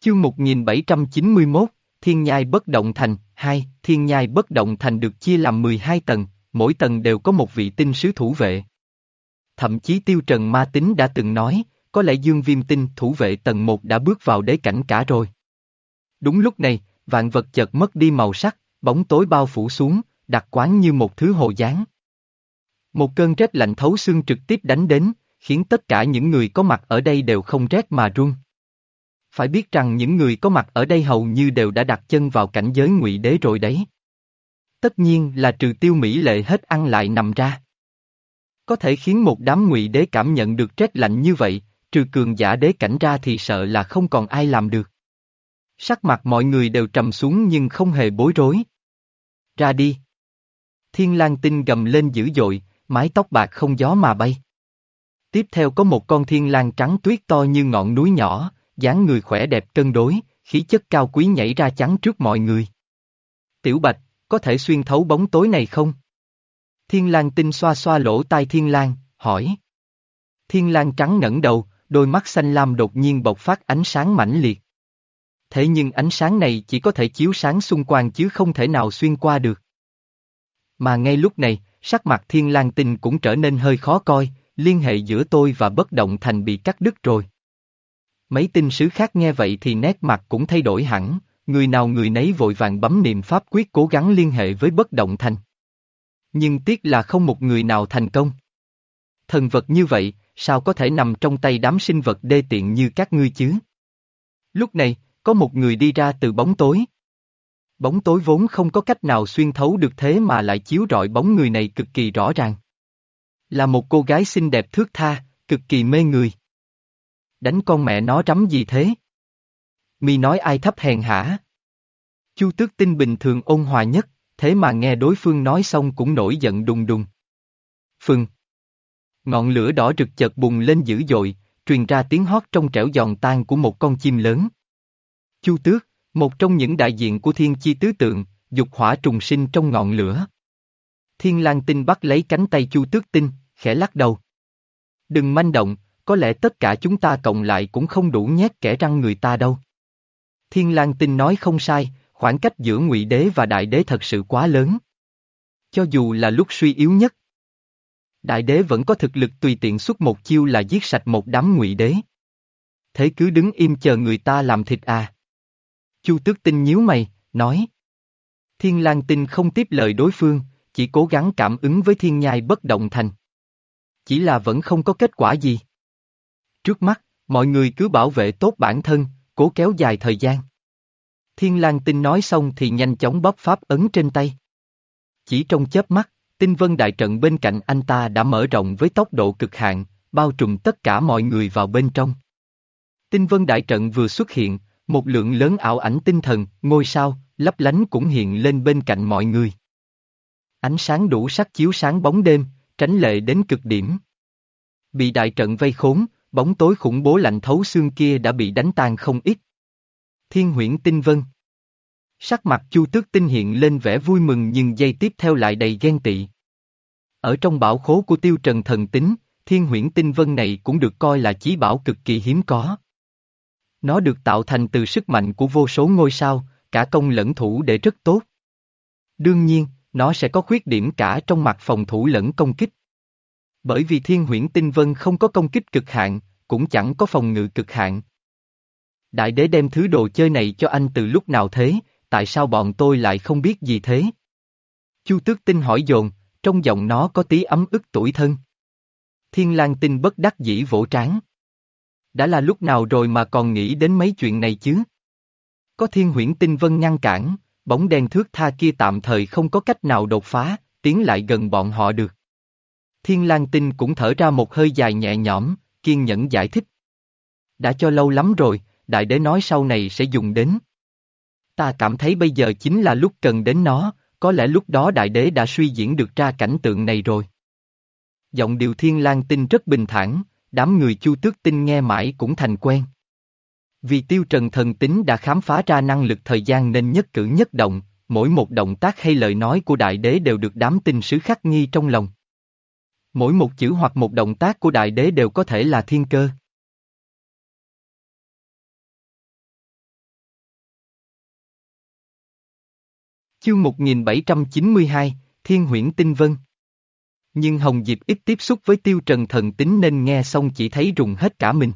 Chương 1791, Thiên Nhai Bất Động Thành, 2, Thiên Nhai Bất Động Thành được chia làm 12 tầng, mỗi tầng đều có một vị tinh sứ thủ vệ. Thậm chí Tiêu Trần Ma Tính đã từng nói, có lẽ Dương Viêm Tinh thủ vệ tầng 1 đã bước vào đế cảnh cả rồi. Đúng lúc này, vạn vật chợt mất đi màu sắc, bóng tối bao phủ xuống, đặc quán như một thứ hồ dáng. Một cơn rét lạnh thấu xương trực tiếp đánh đến, khiến tất cả những người có mặt ở đây đều không rét mà run. Phải biết rằng những người có mặt ở đây hầu như đều đã đặt chân vào cảnh giới ngụy đế rồi đấy. Tất nhiên là trừ tiêu mỹ lệ hết ăn lại nằm ra. Có thể khiến một đám ngụy đế cảm nhận được rét lạnh như vậy, trừ cường giả đế cảnh ra thì sợ là không còn ai làm được. Sắc mặt mọi người đều trầm xuống nhưng không hề bối rối. Ra đi. Thiên lang tinh gầm lên dữ dội, mái tóc bạc không gió mà bay. Tiếp theo có một con thiên lang trắng tuyết to như ngọn núi nhỏ, dáng người khỏe đẹp cân đối, khí chất cao quý nhảy ra chắn trước mọi người. Tiểu Bạch, có thể xuyên thấu bóng tối này không? Thiên lang tinh xoa xoa lỗ tai thiên lang, hỏi. Thiên lang trắng ngẩng đầu, đôi mắt xanh lam đột nhiên bộc phát ánh sáng mãnh liệt. Thế nhưng ánh sáng này chỉ có thể chiếu sáng xung quanh chứ không thể nào xuyên qua được. Mà ngay lúc này, sắc mặt thiên lang tinh cũng trở nên hơi khó coi, liên hệ giữa tôi và bất động thành bị cắt đứt rồi. Mấy tinh sứ khác nghe vậy thì nét mặt cũng thay đổi hẳn, người nào người nấy vội vàng bấm niệm pháp quyết cố gắng liên hệ với bất động thành. Nhưng tiếc là không một người nào thành công. Thần vật như vậy, sao có thể nằm trong tay đám sinh vật đê tiện như các ngươi chứ? Lúc này, có một người đi ra từ bóng tối. Bóng tối vốn không có cách nào xuyên thấu được thế mà lại chiếu rọi bóng người này cực kỳ rõ ràng. Là một cô gái xinh đẹp thước tha, cực kỳ mê người. Đánh con mẹ nó rắm gì thế? Mi nói ai thấp hèn hả? Chu tước tinh bình thường ôn hòa nhất, thế mà nghe đối phương nói xong cũng nổi giận đùng đùng. Phừng. Ngọn lửa đỏ rực chợt bùng lên dữ dội, truyền ra tiếng hót trong trẻo giòn tan của một con chim lớn. Chu tước, một trong những đại diện của thiên chi tứ tượng, dục hỏa trùng sinh trong ngọn lửa. Thiên lang tinh bắt lấy cánh tay chu tước tinh, khẽ lắc đầu. Đừng manh động, có lẽ tất cả chúng ta cộng lại cũng không đủ nhét kẻ răng người ta đâu. Thiên lang tinh nói không sai, khoảng cách giữa ngụy đế và đại đế thật sự quá lớn. Cho dù là lúc suy yếu nhất, đại đế vẫn có thực lực tùy tiện xuất một chiêu là giết sạch một đám ngụy đế. Thế cứ đứng im chờ người ta làm thịt à. Chu tước tinh nhíu mày, nói. Thiên lang tinh không tiếp lời đối phương, chỉ cố gắng cảm ứng với thiên nhai bất động thành. Chỉ là vẫn không có kết quả gì. Trước mắt, mọi người cứ bảo vệ tốt bản thân, cố kéo dài thời gian. Thiên lang tinh nói xong thì nhanh chóng bóp pháp ấn trên tay. Chỉ trong chớp mắt, tinh vân đại trận bên cạnh anh ta đã mở rộng với tốc độ cực hạn, bao trùm tất cả mọi người vào bên trong. Tinh vân đại trận vừa xuất hiện, một lượng lớn ảo ảnh tinh thần, ngôi sao, lấp lánh cũng hiện lên bên cạnh mọi người. Ánh sáng đủ sắc chiếu sáng bóng đêm, tránh lệ đến cực điểm. Bị đại trận vây khốn, bóng tối khủng bố lạnh thấu xương kia đã bị đánh tan không ít. Thiên huyễn tinh vân. Sắc mặt chu tước tinh hiện lên vẻ vui mừng nhưng giây tiếp theo lại đầy ghen tị. Ở trong bảo khố của tiêu trần thần tính, thiên huyễn tinh vân này cũng được coi là chí bảo cực kỳ hiếm có. Nó được tạo thành từ sức mạnh của vô số ngôi sao, cả công lẫn thủ để rất tốt. Đương nhiên, nó sẽ có khuyết điểm cả trong mặt phòng thủ lẫn công kích. Bởi vì thiên huyễn tinh vân không có công kích cực hạn, cũng chẳng có phòng ngự cực hạn. Đại đế đem thứ đồ chơi này cho anh từ lúc nào thế, tại sao bọn tôi lại không biết gì thế? Chu tước tinh hỏi dồn, trong giọng nó có tí ấm ức tuổi thân. Thiên lang tinh bất đắc dĩ vỗ trán. Đã là lúc nào rồi mà còn nghĩ đến mấy chuyện này chứ? Có thiên huyễn tinh vân ngăn cản, bóng đen thước tha kia tạm thời không có cách nào đột phá, tiến lại gần bọn họ được. Thiên lang tinh cũng thở ra một hơi dài nhẹ nhõm, kiên nhẫn giải thích. Đã cho lâu lắm rồi, đại đế nói sau này sẽ dùng đến. Ta cảm thấy bây giờ chính là lúc cần đến nó, có lẽ lúc đó đại đế đã suy diễn được ra cảnh tượng này rồi. Giọng điều thiên lang tinh rất bình thản, đám người chu tước tinh nghe mãi cũng thành quen. Vì tiêu trần thần tính đã khám phá ra năng lực thời gian nên nhất cử nhất động, mỗi một động tác hay lời nói của đại đế đều được đám tinh sứ khắc nghi trong lòng. Mỗi một chữ hoặc một động tác của đại đế đều có thể là thiên cơ. Chương 1792, Thiên huyễn tinh vân. Nhưng Hồng Diệp ít tiếp xúc với tiêu trần thần tính nên nghe xong chỉ thấy rùng hết cả mình.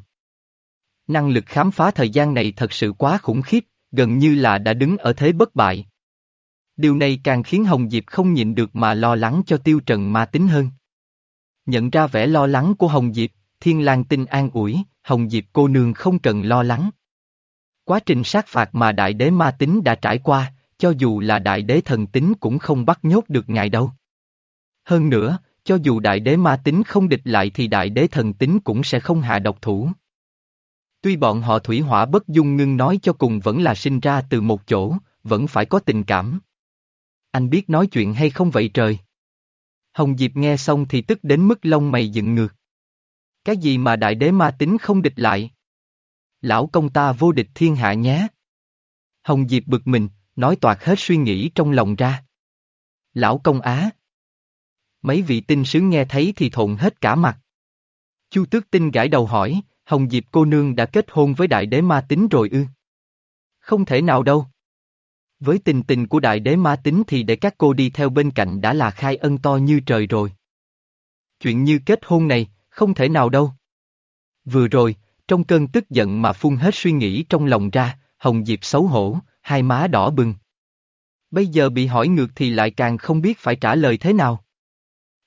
Năng lực khám phá thời gian này thật sự quá khủng khiếp, gần như là đã đứng ở thế bất bại. Điều này càng khiến Hồng Diệp không nhịn được mà lo lắng cho tiêu trần ma tính hơn. Nhận ra vẻ lo lắng của Hồng Diệp, Thiên Lang Tinh an ủi, Hồng Diệp cô nương không cần lo lắng. Quá trình sát phạt mà đại đế ma tính đã trải qua, cho dù là đại đế thần tính cũng không bắt nhốt được ngài đâu. Hơn nữa, cho dù đại đế ma tính không địch lại thì đại đế thần tính cũng sẽ không hạ độc thủ. Tuy bọn họ thủy hỏa bất dung ngưng nói cho cùng vẫn là sinh ra từ một chỗ, vẫn phải có tình cảm. Anh biết nói chuyện hay không vậy trời? Hồng Diệp nghe xong thì tức đến mức lông mày dựng ngược. Cái gì mà đại đế ma tính không địch lại? Lão công ta vô địch thiên hạ nhé. Hồng Diệp bực mình, nói toạc hết suy nghĩ trong lòng ra. Lão công á. Mấy vị tinh sứ nghe thấy thì thộn hết cả mặt. Chu tước tinh gãi đầu hỏi, Hồng Diệp cô nương đã kết hôn với đại đế ma tính rồi ư? Không thể nào đâu. Với tình tình của đại đế ma tính thì để các cô đi theo bên cạnh đã là khai ân to như trời rồi. Chuyện như kết hôn này, không thể nào đâu. Vừa rồi, trong cơn tức giận mà phun hết suy nghĩ trong lòng ra, Hồng Diệp xấu hổ, hai má đỏ bừng. Bây giờ bị hỏi ngược thì lại càng không biết phải trả lời thế nào.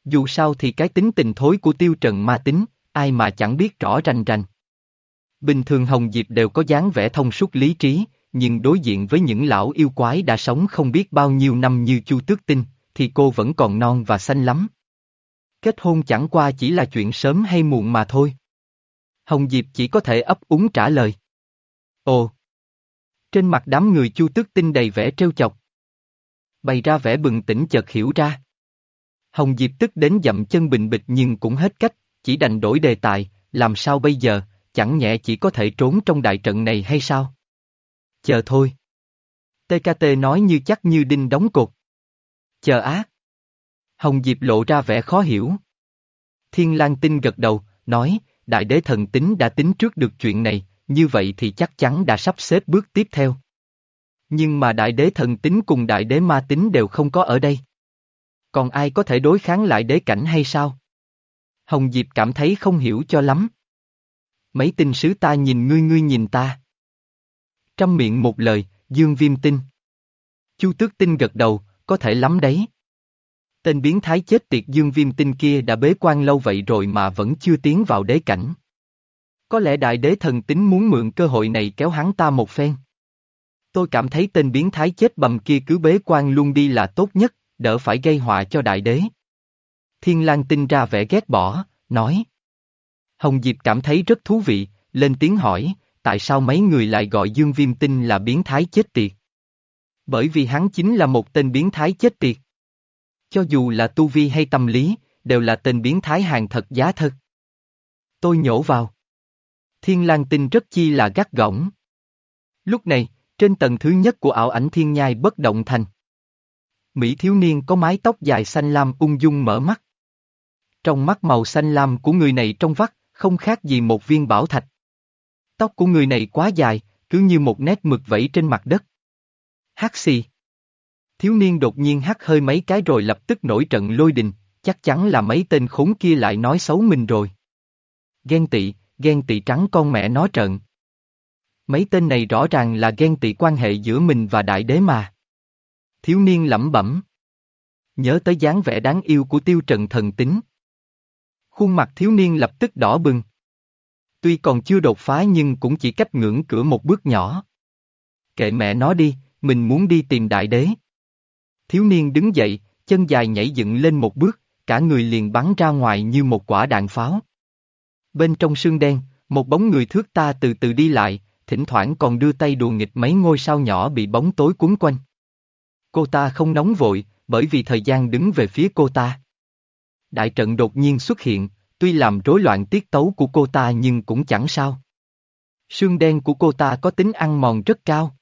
Dù sao thì cái tính tình thối của tiêu trần ma tính, ai mà chẳng biết rõ rành rành. Bình thường Hồng Diệp đều có dáng vẻ thông suốt lý trí, nhưng đối diện với những lão yêu quái đã sống không biết bao nhiêu năm như Chu Tước Tinh, thì cô vẫn còn non và xanh lắm. Kết hôn chẳng qua chỉ là chuyện sớm hay muộn mà thôi. Hồng Diệp chỉ có thể ấp úng trả lời. Ồ! Trên mặt đám người Chu Tước Tinh đầy vẻ trêu chọc. Bày ra vẻ bừng tỉnh chợt hiểu ra. Hồng Diệp tức đến dậm chân bình bịch nhưng cũng hết cách, chỉ đành đổi đề tài, làm sao bây giờ, chẳng nhẽ chỉ có thể trốn trong đại trận này hay sao? Chờ thôi. TKT nói như chắc như đinh đóng cột. Chờ á. Hồng Diệp lộ ra vẻ khó hiểu. Thiên Lang Tinh gật đầu, nói, đại đế thần tính đã tính trước được chuyện này, như vậy thì chắc chắn đã sắp xếp bước tiếp theo. Nhưng mà đại đế thần tính cùng đại đế ma tính đều không có ở đây. Còn ai có thể đối kháng lại đế cảnh hay sao? Hồng Diệp cảm thấy không hiểu cho lắm. Mấy tinh sứ ta nhìn ngươi ngươi nhìn ta. Trăm miệng một lời, Dương Viêm tin. Chu Tước Tinh gật đầu, có thể lắm đấy. Tên biến thái chết tiệt Dương Viêm Tinh kia đã bế quan lâu vậy rồi mà vẫn chưa tiến vào đế cảnh. Có lẽ đại đế thần tính muốn mượn cơ hội này kéo hắn ta một phen. Tôi cảm thấy tên biến thái chết bầm kia cứ bế quan luôn đi là tốt nhất, đỡ phải gây họa cho đại đế. Thiên Lang Tinh ra vẻ ghét bỏ, nói. Hồng Diệp cảm thấy rất thú vị, lên tiếng hỏi, tại sao mấy người lại gọi Dương Viêm Tinh là biến thái chết tiệt? Bởi vì hắn chính là một tên biến thái chết tiệt. Cho dù là tu vi hay tâm lý, đều là tên biến thái hàng thật giá thật. Tôi nhổ vào. Thiên lang tinh rất chi là gắt gỏng. Lúc này, trên tầng thứ nhất của ảo ảnh thiên nhai bất động thành. Mỹ thiếu niên có mái tóc dài xanh lam ung dung mở mắt. Trong mắt màu xanh lam của người này trong vắt, không khác gì một viên bảo thạch. Tóc của người này quá dài, cứ như một nét mực vẫy trên mặt đất. Hát xì. Thiếu niên đột nhiên hát hơi mấy cái rồi lập tức nổi trận lôi đình, chắc chắn là mấy tên khốn kia lại nói xấu mình rồi. Ghen tị, ghen tị trắng con mẹ nó trận. Mấy tên này rõ ràng là ghen tị quan hệ giữa mình và đại đế mà. Thiếu niên lẩm bẩm. Nhớ tới dáng vẻ đáng yêu của tiêu trần thần tính. Khuôn mặt thiếu niên lập tức đỏ bừng. Tuy còn chưa đột phá nhưng cũng chỉ cách ngưỡng cửa một bước nhỏ. Kệ mẹ nó đi, mình muốn đi tìm đại đế. Thiếu niên đứng dậy, chân dài nhảy dựng lên một bước, cả người liền bắn ra ngoài như một quả đạn pháo. Bên trong sương đen, một bóng người thước ta từ từ đi lại, thỉnh thoảng còn đưa tay đùa nghịch mấy ngôi sao nhỏ bị bóng tối cuốn quanh. Cô ta không nóng vội, bởi vì thời gian đứng về phía cô ta. Đại trận đột nhiên xuất hiện, tuy làm rối loạn tiết tấu của cô ta nhưng cũng chẳng sao. Sương đen của cô ta có tính ăn mòn rất cao.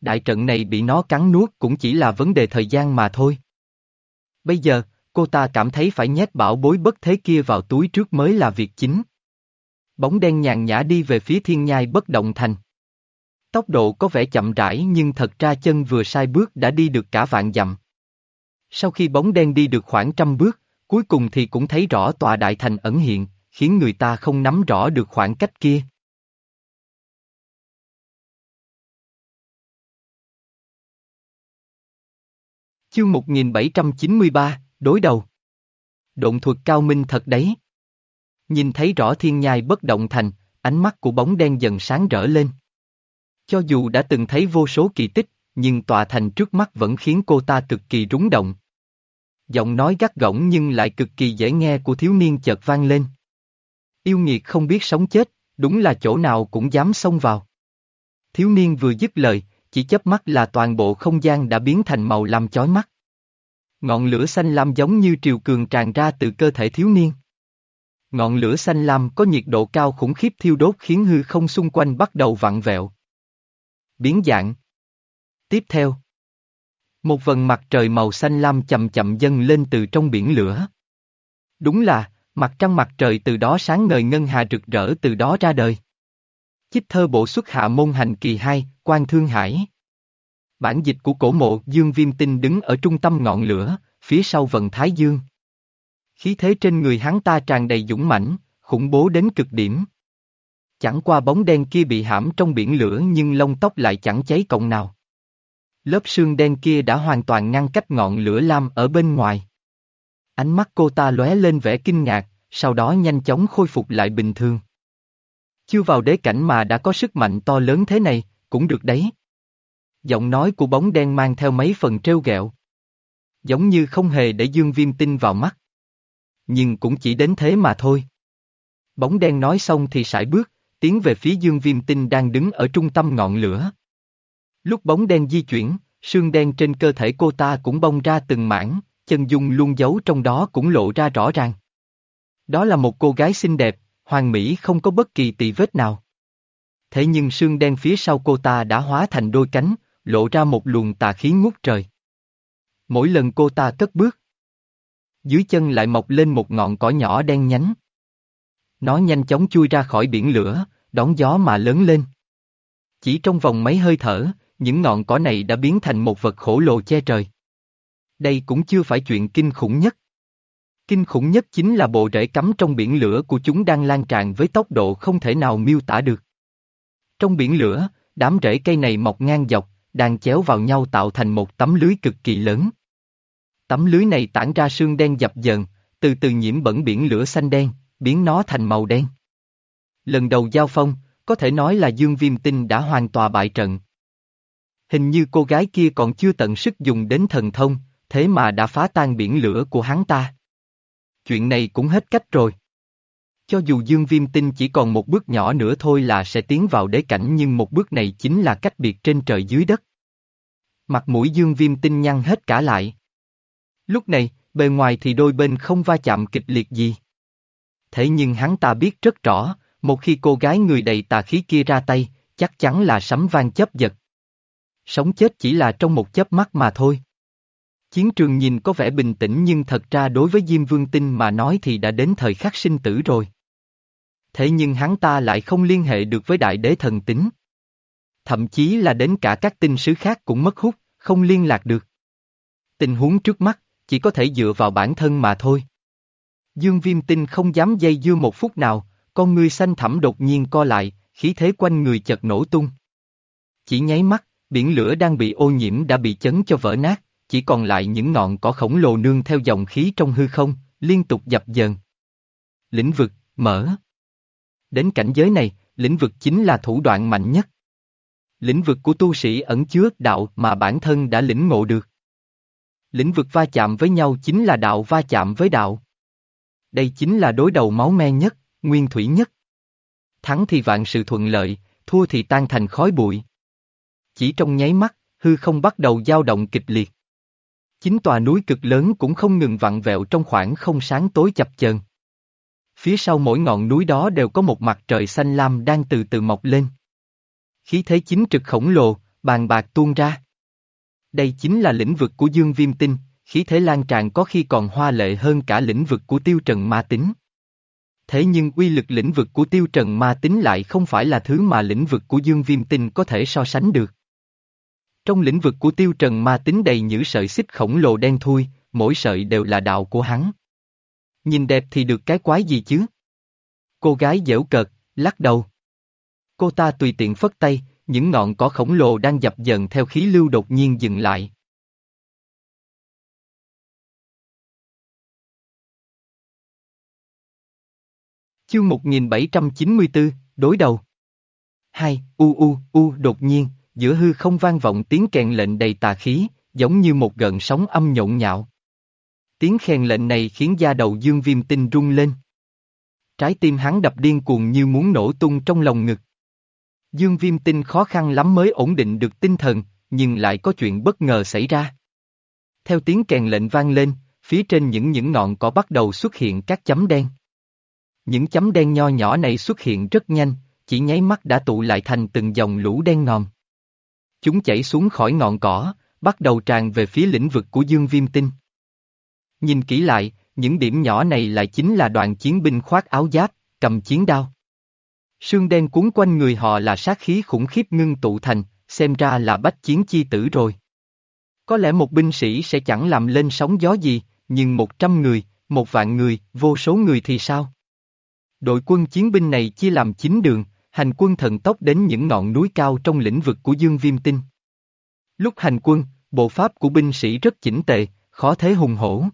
Đại trận này bị nó cắn nuốt cũng chỉ là vấn đề thời gian mà thôi. Bây giờ, cô ta cảm thấy phải nhét bảo bối bất thế kia vào túi trước mới là việc chính. Bóng đen nhàn nhã đi về phía thiên nhai bất động thành. Tốc độ có vẻ chậm rãi nhưng thật ra chân vừa sai bước đã đi được cả vạn dặm. Sau khi bóng đen đi được khoảng trăm bước, cuối cùng thì cũng thấy rõ tòa đại thành ẩn hiện, khiến người ta không nắm rõ được khoảng cách kia. Chương 1793, đối đầu. Động thuật cao minh thật đấy. Nhìn thấy rõ thiên nhai bất động thành, ánh mắt của bóng đen dần sáng rỡ lên. Cho dù đã từng thấy vô số kỳ tích, nhưng tòa thành trước mắt vẫn khiến cô ta cực kỳ rúng động. Giọng nói gắt gỏng nhưng lại cực kỳ dễ nghe của thiếu niên chợt vang lên. Yêu nghiệt không biết sống chết, đúng là chỗ nào cũng dám xông vào. Thiếu niên vừa dứt lời, chỉ chớp mắt là toàn bộ không gian đã biến thành màu lam chói mắt. Ngọn lửa xanh lam giống như triều cường tràn ra từ cơ thể thiếu niên. Ngọn lửa xanh lam có nhiệt độ cao khủng khiếp thiêu đốt khiến hư không xung quanh bắt đầu vặn vẹo. Biến dạng. Tiếp theo. Một vần mặt trời màu xanh lam chậm chậm dâng lên từ trong biển lửa. Đúng là, mặt trăng mặt trời từ đó sáng ngời ngân hà rực rỡ từ đó ra đời. Chích thơ bộ xuất hạ môn hành kỳ 2, quan thương hải. Bản dịch của cổ mộ Dương Viêm Tinh đứng ở trung tâm ngọn lửa, phía sau vần Thái Dương. Khí thế trên người hắn ta tràn đầy dũng mãnh, khủng bố đến cực điểm. Chẳng qua bóng đen kia bị hãm trong biển lửa nhưng lông tóc lại chẳng cháy cộng nào. Lớp sương đen kia đã hoàn toàn ngăn cách ngọn lửa lam ở bên ngoài. Ánh mắt cô ta lóe lên vẻ kinh ngạc, sau đó nhanh chóng khôi phục lại bình thường. Chưa vào đế cảnh mà đã có sức mạnh to lớn thế này, cũng được đấy. Giọng nói của bóng đen mang theo mấy phần trêu ghẹo. Giống như không hề để Dương Viêm tin vào mắt. Nhưng cũng chỉ đến thế mà thôi. Bóng đen nói xong thì sải bước, tiến về phía Dương Viêm Tinh đang đứng ở trung tâm ngọn lửa. Lúc bóng đen di chuyển, sương đen trên cơ thể cô ta cũng bong ra từng mảng, chân dung luôn giấu trong đó cũng lộ ra rõ ràng. Đó là một cô gái xinh đẹp, hoàn mỹ không có bất kỳ tỳ vết nào. Thế nhưng sương đen phía sau cô ta đã hóa thành đôi cánh, lộ ra một luồng tà khí ngút trời. Mỗi lần cô ta cất bước, dưới chân lại mọc lên một ngọn cỏ nhỏ đen nhánh. Nó nhanh chóng chui ra khỏi biển lửa, đón gió mà lớn lên. Chỉ trong vòng mấy hơi thở, những ngọn cỏ này đã biến thành một vật khổ lồ che trời. Đây cũng chưa phải chuyện kinh khủng nhất. Kinh khủng nhất chính là bộ rễ cắm trong biển lửa của chúng đang lan tràn với tốc độ không thể nào miêu tả được. Trong biển lửa, đám rễ cây này mọc ngang dọc, đang chéo vào nhau tạo thành một tấm lưới cực kỳ lớn. Tấm lưới này tản ra sương đen dập dờn, từ từ nhiễm bẩn biển lửa xanh đen, biến nó thành màu đen. Lần đầu giao phong, có thể nói là Dương Viêm Tinh đã hoàn toàn bại trận. Hình như cô gái kia còn chưa tận sức dùng đến thần thông, thế mà đã phá tan biển lửa của hắn ta. Chuyện này cũng hết cách rồi. Cho dù Dương Viêm Tinh chỉ còn một bước nhỏ nữa thôi là sẽ tiến vào đế cảnh nhưng một bước này chính là cách biệt trên trời dưới đất. Mặt mũi Dương Viêm Tinh nhăn hết cả lại. Lúc này, bề ngoài thì đôi bên không va chạm kịch liệt gì. Thế nhưng hắn ta biết rất rõ, một khi cô gái người đầy tà khí kia ra tay, chắc chắn là sấm vang chấp giật. Sống chết chỉ là trong một chớp mắt mà thôi. Chiến trường nhìn có vẻ bình tĩnh nhưng thật ra đối với Diêm Vương Tinh mà nói thì đã đến thời khắc sinh tử rồi. Thế nhưng hắn ta lại không liên hệ được với đại đế thần tính. Thậm chí là đến cả các tinh sứ khác cũng mất hút, không liên lạc được. Tình huống trước mắt, chỉ có thể dựa vào bản thân mà thôi. Dương Viêm Tinh không dám dây dưa một phút nào, con người xanh thẳm đột nhiên co lại, khí thế quanh người chợt nổ tung. Chỉ nháy mắt, biển lửa đang bị ô nhiễm đã bị chấn cho vỡ nát, chỉ còn lại những ngọn cỏ khổng lồ nương theo dòng khí trong hư không, liên tục dập dờn. Lĩnh vực, mở. Đến cảnh giới này, lĩnh vực chính là thủ đoạn mạnh nhất. Lĩnh vực của tu sĩ ẩn chứa đạo mà bản thân đã lĩnh ngộ được. Lĩnh vực va chạm với nhau chính là đạo va chạm với đạo. Đây chính là đối đầu máu me nhất, nguyên thủy nhất. Thắng thì vạn sự thuận lợi, thua thì tan thành khói bụi. Chỉ trong nháy mắt, hư không bắt đầu dao động kịch liệt. Chính tòa núi cực lớn cũng không ngừng vặn vẹo trong khoảng không sáng tối chập chờn. Phía sau mỗi ngọn núi đó đều có một mặt trời xanh lam đang từ từ mọc lên. Khí thế chính trực khổng lồ, bàn bạc tuôn ra. Đây chính là lĩnh vực của Dương Viêm Tinh, khí thế lan tràn có khi còn hoa lệ hơn cả lĩnh vực của tiêu trần ma tính. Thế nhưng uy lực lĩnh vực của tiêu trần ma tính lại không phải là thứ mà lĩnh vực của dương viêm tinh có thể so sánh được. Trong lĩnh vực của tiêu trần ma tính đầy những sợi xích khổng lồ đen thui, mỗi sợi đều là đạo của hắn. Nhìn đẹp thì được cái quái gì chứ? Cô gái dễu cợt, lắc đầu. Cô ta tùy tiện phất tay, những ngọn cỏ khổng lồ đang dập dần theo khí lưu đột nhiên dừng lại. Chương 1794, đối đầu. Hai, u u, u đột nhiên, giữa hư không vang vọng tiếng kèn lệnh đầy tà khí, giống như một gợn sóng âm nhộn nhạo. Tiếng khen lệnh này khiến da đầu dương viêm tinh rung lên. Trái tim hắn đập điên cuồng như muốn nổ tung trong lòng ngực. Dương viêm tinh khó khăn lắm mới ổn định được tinh thần, nhưng lại có chuyện bất ngờ xảy ra. Theo tiếng kèn lệnh vang lên, phía trên những những ngọn cỏ bắt đầu xuất hiện các chấm đen. Những chấm đen nho nhỏ này xuất hiện rất nhanh, chỉ nháy mắt đã tụ lại thành từng dòng lũ đen ngòm. Chúng chảy xuống khỏi ngọn cỏ, bắt đầu tràn về phía lĩnh vực của Dương Viêm Tinh. Nhìn kỹ lại, những điểm nhỏ này lại chính là đoạn chiến binh khoác áo giáp, cầm chiến đao. Sương đen cuốn quanh người họ là sát khí khủng khiếp ngưng tụ thành, xem ra là bách chiến chi tử rồi. Có lẽ một binh sĩ sẽ chẳng làm lên sóng gió gì, nhưng một trăm người, một vạn người, vô số người thì sao? Đội quân chiến binh này chia làm chín đường, hành quân thần tốc đến những ngọn núi cao trong lĩnh vực của Dương Viêm Tinh. Lúc hành quân, bộ pháp của binh sĩ rất chỉnh tề, khó thế hùng hổ.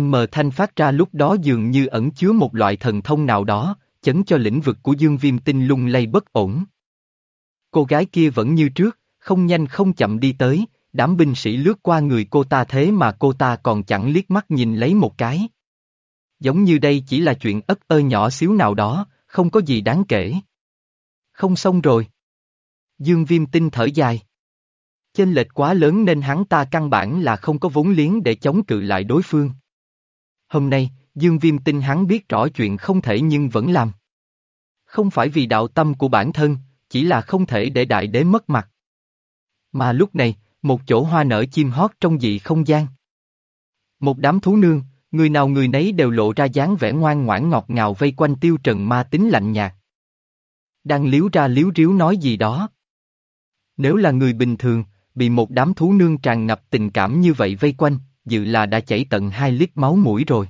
M thanh phát ra lúc đó dường như ẩn chứa một loại thần thông nào đó, chấn cho lĩnh vực của Dương Viêm Tinh lung lay bất ổn. Cô gái kia vẫn như trước, không nhanh không chậm đi tới, đám binh sĩ lướt qua người cô ta thế mà cô ta còn chẳng liếc mắt nhìn lấy một cái. Giống như đây chỉ là chuyện ất ơ nhỏ xíu nào đó, không có gì đáng kể. Không xong rồi. Dương Viêm Tinh thở dài. Chênh lệch quá lớn nên hắn ta căn bản là không có vốn liếng để chống cự lại đối phương. Hôm nay, Dương Viêm Tinh hắn biết rõ chuyện không thể nhưng vẫn làm. Không phải vì đạo tâm của bản thân, chỉ là không thể để đại đế mất mặt. Mà lúc này, một chỗ hoa nở chim hót trong dị không gian. Một đám thú nương, người nào người nấy đều lộ ra dáng vẻ ngoan ngoãn ngọt ngào vây quanh tiêu trần ma tính lạnh nhạt. Đang liếu ra liếu riếu nói gì đó. Nếu là người bình thường, bị một đám thú nương tràn ngập tình cảm như vậy vây quanh, dự là đã chảy tận hai lít máu mũi rồi.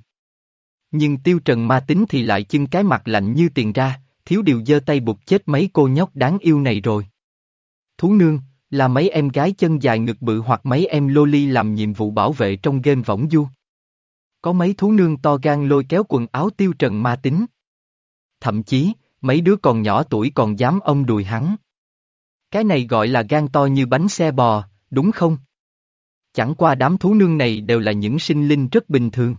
Nhưng tiêu trần ma tính thì lại chưng cái mặt lạnh như tiền ra, thiếu điều giơ tay bụt chết mấy cô nhóc đáng yêu này rồi. Thú nương, là mấy em gái chân dài ngực bự hoặc mấy em loli làm nhiệm vụ bảo vệ trong game võng du. Có mấy thú nương to gan lôi kéo quần áo tiêu trần ma tính. Thậm chí, mấy đứa còn nhỏ tuổi còn dám ông đùi hắn. Cái này gọi là gan to như bánh xe bò, đúng không? Chẳng qua đám thú nương này đều là những sinh linh rất bình thường.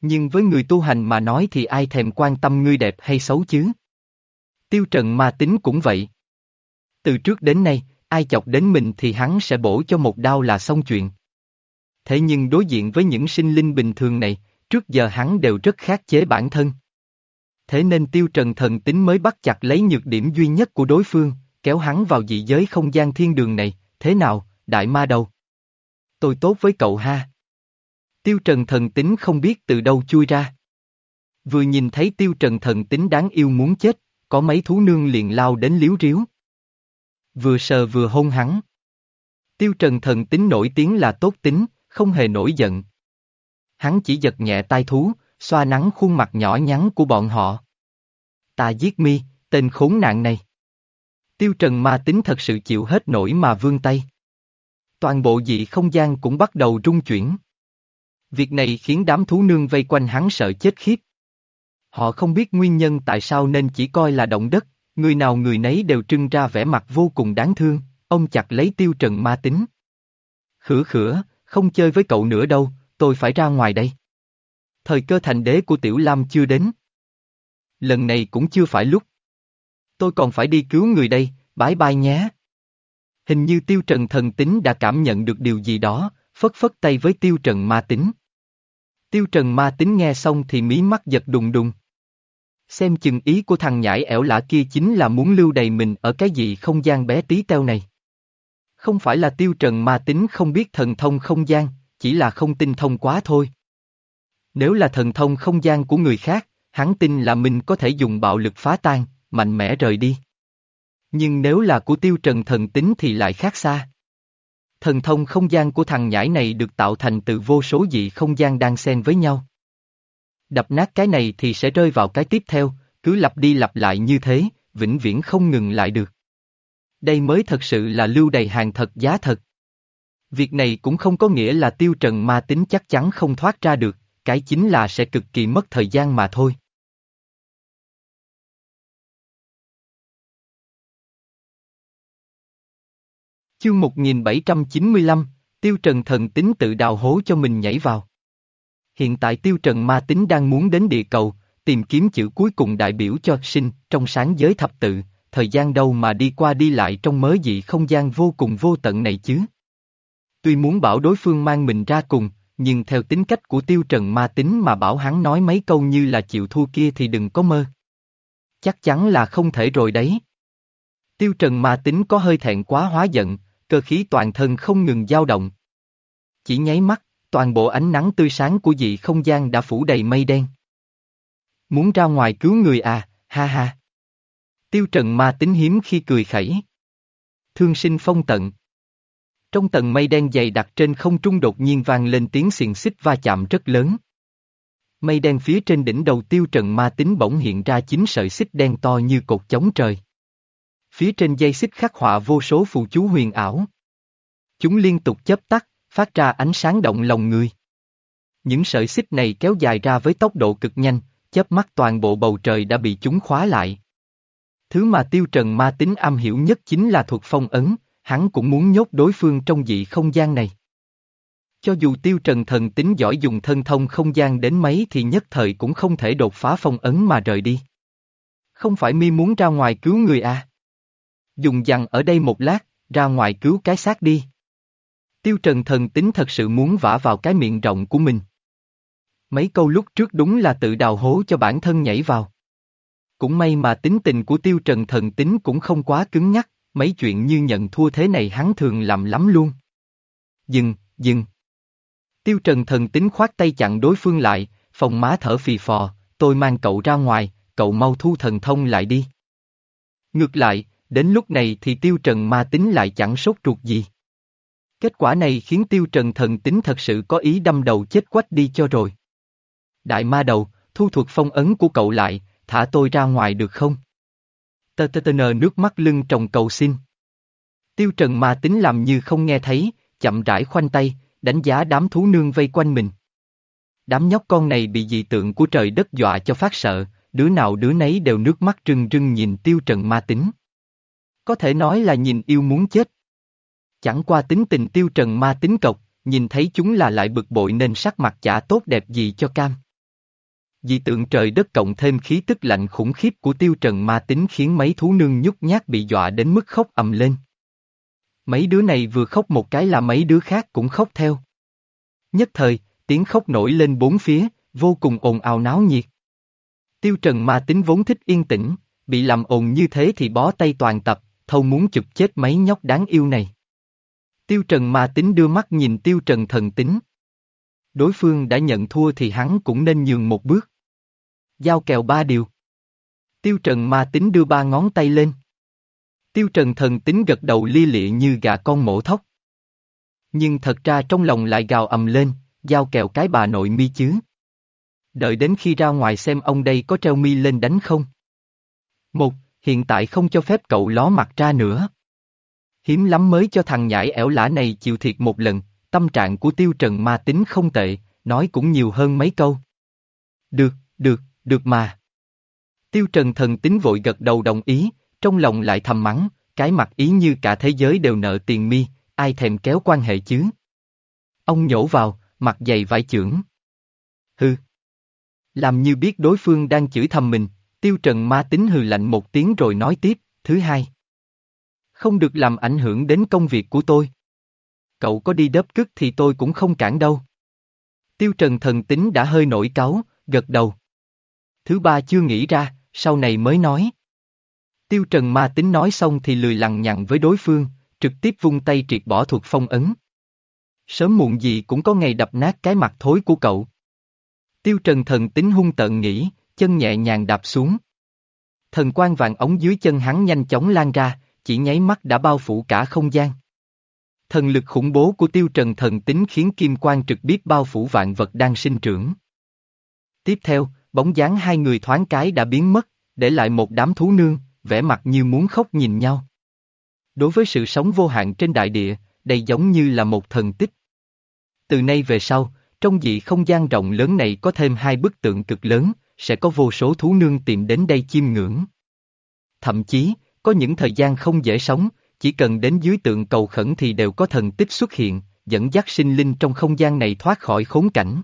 Nhưng với người tu hành mà nói thì ai thèm quan tâm ngươi đẹp hay xấu chứ? Tiêu trần ma tính cũng vậy. Từ trước đến nay, ai chọc đến mình thì hắn sẽ bổ cho một đau là xong chuyện. Thế nhưng đối diện với những sinh linh bình thường này, trước giờ hắn đều rất khắc chế bản thân. Thế nên tiêu trần thần tính mới bắt chặt lấy nhược điểm duy nhất của đối phương, kéo hắn vào dị giới không gian thiên đường này, thế nào, đại ma đầu? Tôi tốt với cậu ha. Tiêu trần thần tính không biết từ đâu chui ra. Vừa nhìn thấy tiêu trần thần tính đáng yêu muốn chết, có mấy thú nương liền lao đến liếu riếu. Vừa sờ vừa hôn hắn. Tiêu trần thần tính nổi tiếng là tốt tính, không hề nổi giận. Hắn chỉ giật nhẹ tai thú, xoa nắng khuôn mặt nhỏ nhắn của bọn họ. Ta giết mi, tên khốn nạn này. Tiêu trần ma tính thật sự chịu hết nổi mà vương tay. Toàn bộ dị không gian cũng bắt đầu rung chuyển. Việc này khiến đám thú nương vây quanh hắn sợ chết khiếp. Họ không biết nguyên nhân tại sao nên chỉ coi là động đất, người nào người nấy đều trưng ra vẻ mặt vô cùng đáng thương, ông chặt lấy tiêu trần ma tính. Khửa khửa, không chơi với cậu nữa đâu, tôi phải ra ngoài đây. Thời cơ thành đế của Tiểu Lam chưa đến. Lần này cũng chưa phải lúc. Tôi còn phải đi cứu người đây, bái bai nhé. Hình như Tiêu Trần thần tính đã cảm nhận được điều gì đó, phất phất tay với Tiêu Trần ma tính. Tiêu Trần ma tính nghe xong thì mí mắt giật đùng đùng. Xem chừng ý của thằng nhãi ẻo lả kia chính là muốn lưu đầy mình ở cái gì không gian bé tí teo này. Không phải là Tiêu Trần ma tính không biết thần thông không gian, chỉ là không tinh thông quá thôi. Nếu là thần thông không gian của người khác, hắn tin là mình có thể dùng bạo lực phá tan, mạnh mẽ rời đi. Nhưng nếu là của tiêu trần thần tính thì lại khác xa. Thần thông không gian của thằng nhãi này được tạo thành từ vô số dị không gian đang xen với nhau. Đập nát cái này thì sẽ rơi vào cái tiếp theo, cứ lặp đi lặp lại như thế, vĩnh viễn không ngừng lại được. Đây mới thật sự là lưu đầy hàng thật giá thật. Việc này cũng không có nghĩa là tiêu trần ma tính chắc chắn không thoát ra được, cái chính là sẽ cực kỳ mất thời gian mà thôi. Chương 1795, Tiêu Trần thần tính tự đào hố cho mình nhảy vào. Hiện tại Tiêu Trần ma tính đang muốn đến địa cầu, tìm kiếm chữ cuối cùng đại biểu cho sinh trong sáng giới thập tự, thời gian đâu mà đi qua đi lại trong mớ dị không gian vô cùng vô tận này chứ. Tuy muốn bảo đối phương mang mình ra cùng, nhưng theo tính cách của tiêu trần ma tính mà bảo hắn nói mấy câu như là chịu thua kia thì đừng có mơ. Chắc chắn là không thể rồi đấy. Tiêu trần ma tính có hơi thẹn quá hóa giận, cơ khí toàn thân không ngừng dao động. Chỉ nháy mắt, toàn bộ ánh nắng tươi sáng của dị không gian đã phủ đầy mây đen. Muốn ra ngoài cứu người à, ha ha. Tiêu trần ma tính hiếm khi cười khẩy. Thương sinh phong tận. Trong tầng mây đen dày đặc trên không trung đột nhiên vang lên tiếng xiềng xích va chạm rất lớn. Mây đen phía trên đỉnh đầu tiêu trần ma tính bỗng hiện ra chín sợi xích đen to như cột chống trời. Phía trên dây xích khắc họa vô số phù chú huyền ảo. Chúng liên tục chớp tắt, phát ra ánh sáng động lòng người. Những sợi xích này kéo dài ra với tốc độ cực nhanh, chớp mắt toàn bộ bầu trời đã bị chúng khóa lại. Thứ mà tiêu trần ma tính am hiểu nhất chính là thuật phong ấn, hắn cũng muốn nhốt đối phương trong dị không gian này. Cho dù tiêu trần thần tính giỏi dùng thân thông không gian đến mấy thì nhất thời cũng không thể đột phá phong ấn mà rời đi. Không phải mi muốn ra ngoài cứu người à? Dùng dằn ở đây một lát, ra ngoài cứu cái xác đi. Tiêu trần thần tính thật sự muốn vả vào cái miệng rộng của mình. Mấy câu lúc trước đúng là tự đào hố cho bản thân nhảy vào. Cũng may mà tính tình của tiêu trần thần tính cũng không quá cứng nhắc, mấy chuyện như nhận thua thế này hắn thường làm lắm luôn. Dừng, dừng. Tiêu trần thần tính khoát tay chặn đối phương lại, phòng má thở phì phò, tôi mang cậu ra ngoài, cậu mau thu thần thông lại đi. Ngược lại, đến lúc này thì tiêu trần ma tính lại chẳng sốt ruột gì. Kết quả này khiến tiêu trần thần tính thật sự có ý đâm đầu chết quách đi cho rồi. Đại ma đầu, thu thuật phong ấn của cậu lại, thả tôi ra ngoài được không? Tơ tơ tơ nờ nước mắt lưng trồng cầu xin. Tiêu trần ma tính làm như không nghe thấy, chậm rãi khoanh tay, đánh giá đám thú nương vây quanh mình. Đám nhóc con này bị dị tượng của trời đất dọa cho phát sợ, đứa nào đứa nấy đều nước mắt rưng rưng nhìn tiêu trần ma tính. Có thể nói là nhìn yêu muốn chết. Chẳng qua tính tình tiêu trần ma tính cộc, nhìn thấy chúng là lại bực bội nên sắc mặt chả tốt đẹp gì cho cam. Dị tượng trời đất cộng thêm khí tức lạnh khủng khiếp của tiêu trần ma tính khiến mấy thú nương nhút nhát bị dọa đến mức khóc ầm lên. Mấy đứa này vừa khóc một cái là mấy đứa khác cũng khóc theo. Nhất thời, tiếng khóc nổi lên bốn phía, vô cùng ồn ào náo nhiệt. Tiêu trần ma tính vốn thích yên tĩnh, bị làm ồn như thế thì bó tay toàn tập, thâu muốn chụp chết mấy nhóc đáng yêu này. Tiêu trần ma tính đưa mắt nhìn tiêu trần thần tính. Đối phương đã nhận thua thì hắn cũng nên nhường một bước. Giao kèo ba điều. Tiêu Trần ma tính đưa ba ngón tay lên. Tiêu Trần thần tính gật đầu lia lịa như gà con mổ thóc. Nhưng thật ra trong lòng lại gào ầm lên, giao kèo cái bà nội mi chứ. Đợi đến khi ra ngoài xem ông đây có treo mi lên đánh không. Một, hiện tại không cho phép cậu ló mặt ra nữa. Hiếm lắm mới cho thằng nhãi ẻo lã này chịu thiệt một lần, tâm trạng của tiêu trần ma tính không tệ, nói cũng nhiều hơn mấy câu. Được, được, được mà. Tiêu Trần thần tính vội gật đầu đồng ý, trong lòng lại thầm mắng, cái mặt ý như cả thế giới đều nợ tiền mi, ai thèm kéo quan hệ chứ. Ông nhổ vào, mặt dày vải trưởng. Hừ. Làm như biết đối phương đang chửi thầm mình, Tiêu Trần ma tính hừ lạnh một tiếng rồi nói tiếp, thứ hai. Không được làm ảnh hưởng đến công việc của tôi. Cậu có đi đớp cức thì tôi cũng không cản đâu. Tiêu Trần thần tính đã hơi nổi cáu, gật đầu. Thứ ba chưa nghĩ ra, sau này mới nói. Tiêu Trần ma tính nói xong thì lười lằng nhằng với đối phương, trực tiếp vung tay triệt bỏ thuật phong ấn. Sớm muộn gì cũng có ngày đập nát cái mặt thối của cậu. Tiêu Trần thần tính hung tợn nghĩ, chân nhẹ nhàng đạp xuống. Thần quan vàng ống dưới chân hắn nhanh chóng lan ra, chỉ nháy mắt đã bao phủ cả không gian. Thần lực khủng bố của tiêu trần thần tính khiến kim quan trực tiếp bao phủ vạn vật đang sinh trưởng. Tiếp theo, bóng dáng hai người thoáng cái đã biến mất, để lại một đám thú nương, vẻ mặt như muốn khóc nhìn nhau. Đối với sự sống vô hạn trên đại địa, đây giống như là một thần tích. Từ nay về sau, trong dị không gian rộng lớn này có thêm hai bức tượng cực lớn, sẽ có vô số thú nương tìm đến đây chiêm ngưỡng. Thậm chí, có những thời gian không dễ sống, chỉ cần đến dưới tượng cầu khẩn thì đều có thần tích xuất hiện, dẫn dắt sinh linh trong không gian này thoát khỏi khốn cảnh.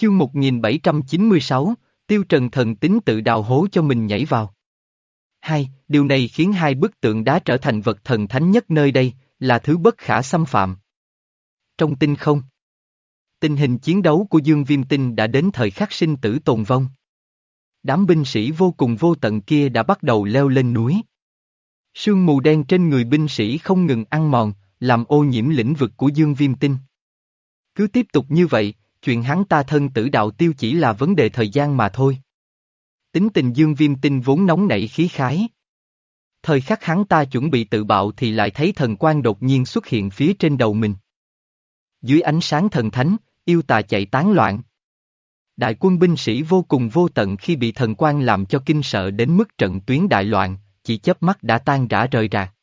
Chương 1796, Tiêu Trần thần tính tự đào hố cho mình nhảy vào. Hai, điều này khiến hai bức tượng đá trở thành vật thần thánh nhất nơi đây, là thứ bất khả xâm phạm. Trong tinh không, tình hình chiến đấu của Dương Viêm Tinh đã đến thời khắc sinh tử tồn vong. Đám binh sĩ vô cùng vô tận kia đã bắt đầu leo lên núi. Sương mù đen trên người binh sĩ không ngừng ăn mòn, làm ô nhiễm lĩnh vực của Dương Viêm Tinh. Cứ tiếp tục như vậy, chuyện hắn ta thân tử đạo tiêu chỉ là vấn đề thời gian mà thôi. Tính tình Dương Viêm Tinh vốn nóng nảy khí khái. Thời khắc hắn ta chuẩn bị tự bạo thì lại thấy thần quan đột nhiên xuất hiện phía trên đầu mình. Dưới ánh sáng thần thánh, yêu tà chạy tán loạn. Đại quân binh sĩ vô cùng vô tận khi bị thần quan làm cho kinh sợ đến mức trận tuyến đại loạn, chỉ chớp mắt đã tan rã rời rạc.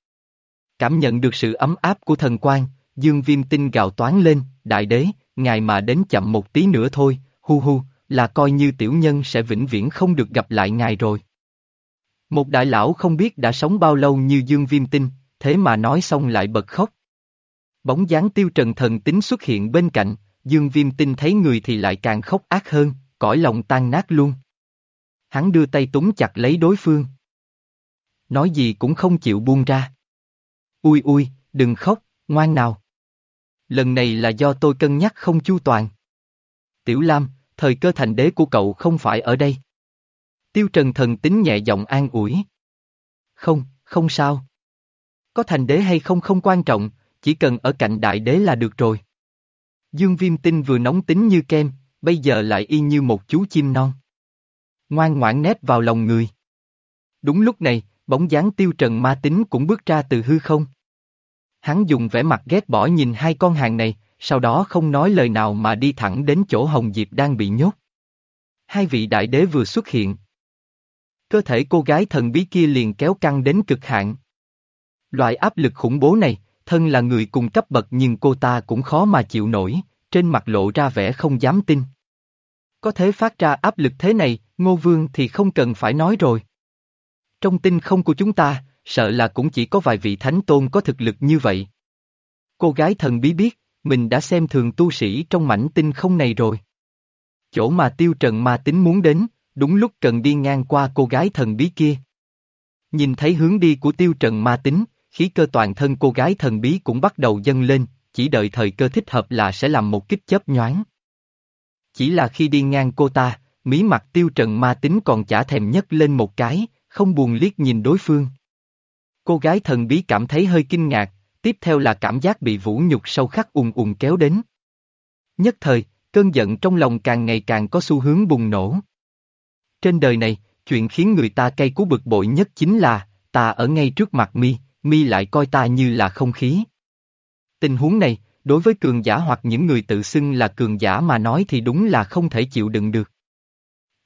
Cảm nhận được sự ấm áp của thần quan, Dương Viêm Tinh gào toán lên, đại đế, ngài mà đến chậm một tí nữa thôi, hu hu, là coi như tiểu nhân sẽ vĩnh viễn không được gặp lại ngài rồi. Một đại lão không biết đã sống bao lâu như Dương Viêm Tinh, thế mà nói xong lại bật khóc. Bóng dáng tiêu trần thần tính xuất hiện bên cạnh, Dương Viêm Tinh thấy người thì lại càng khóc ác hơn, cõi lòng tan nát luôn. Hắn đưa tay túng chặt lấy đối phương. Nói gì cũng không chịu buông ra. Ui ui, đừng khóc, ngoan nào. Lần này là do tôi cân nhắc không chu toàn. Tiểu Lam, thời cơ thành đế của cậu không phải ở đây. Tiêu Trần thần tính nhẹ giọng an ủi. Không, không sao. Có thành đế hay không không quan trọng, chỉ cần ở cạnh đại đế là được rồi. Dương Viêm Tinh vừa nóng tính như kem, bây giờ lại y như một chú chim non. Ngoan ngoãn nép vào lòng người. Đúng lúc này, bóng dáng tiêu trần ma tính cũng bước ra từ hư không. Hắn dùng vẻ mặt ghét bỏ nhìn hai con hàng này, sau đó không nói lời nào mà đi thẳng đến chỗ Hồng Diệp đang bị nhốt. Hai vị đại đế vừa xuất hiện. Cơ thể cô gái thần bí kia liền kéo căng đến cực hạn. Loại áp lực khủng bố này, thân là người cùng cấp bậc nhưng cô ta cũng khó mà chịu nổi, trên mặt lộ ra vẻ không dám tin. Có thể phát ra áp lực thế này, Ngô Vương thì không cần phải nói rồi. Trong tinh không của chúng ta, sợ là cũng chỉ có vài vị thánh tôn có thực lực như vậy. Cô gái thần bí biết, mình đã xem thường tu sĩ trong mảnh tinh không này rồi. Chỗ mà tiêu trần ma tính muốn đến, đúng lúc cần đi ngang qua cô gái thần bí kia. Nhìn thấy hướng đi của tiêu trần ma tính, khí cơ toàn thân cô gái thần bí cũng bắt đầu dâng lên, chỉ đợi thời cơ thích hợp là sẽ làm một kích chớp nhoáng. Chỉ là khi đi ngang cô ta, mí mặt tiêu trần ma tính còn chả thèm nhấc lên một cái, không buồn liếc nhìn đối phương. Cô gái thần bí cảm thấy hơi kinh ngạc, tiếp theo là cảm giác bị vũ nhục sâu khắc ùn ùn kéo đến. Nhất thời, cơn giận trong lòng càng ngày càng có xu hướng bùng nổ. Trên đời này, chuyện khiến người ta cay cú bực bội nhất chính là, ta ở ngay trước mặt mi, mi lại coi ta như là không khí. Tình huống này, đối với cường giả hoặc những người tự xưng là cường giả mà nói thì đúng là không thể chịu đựng được.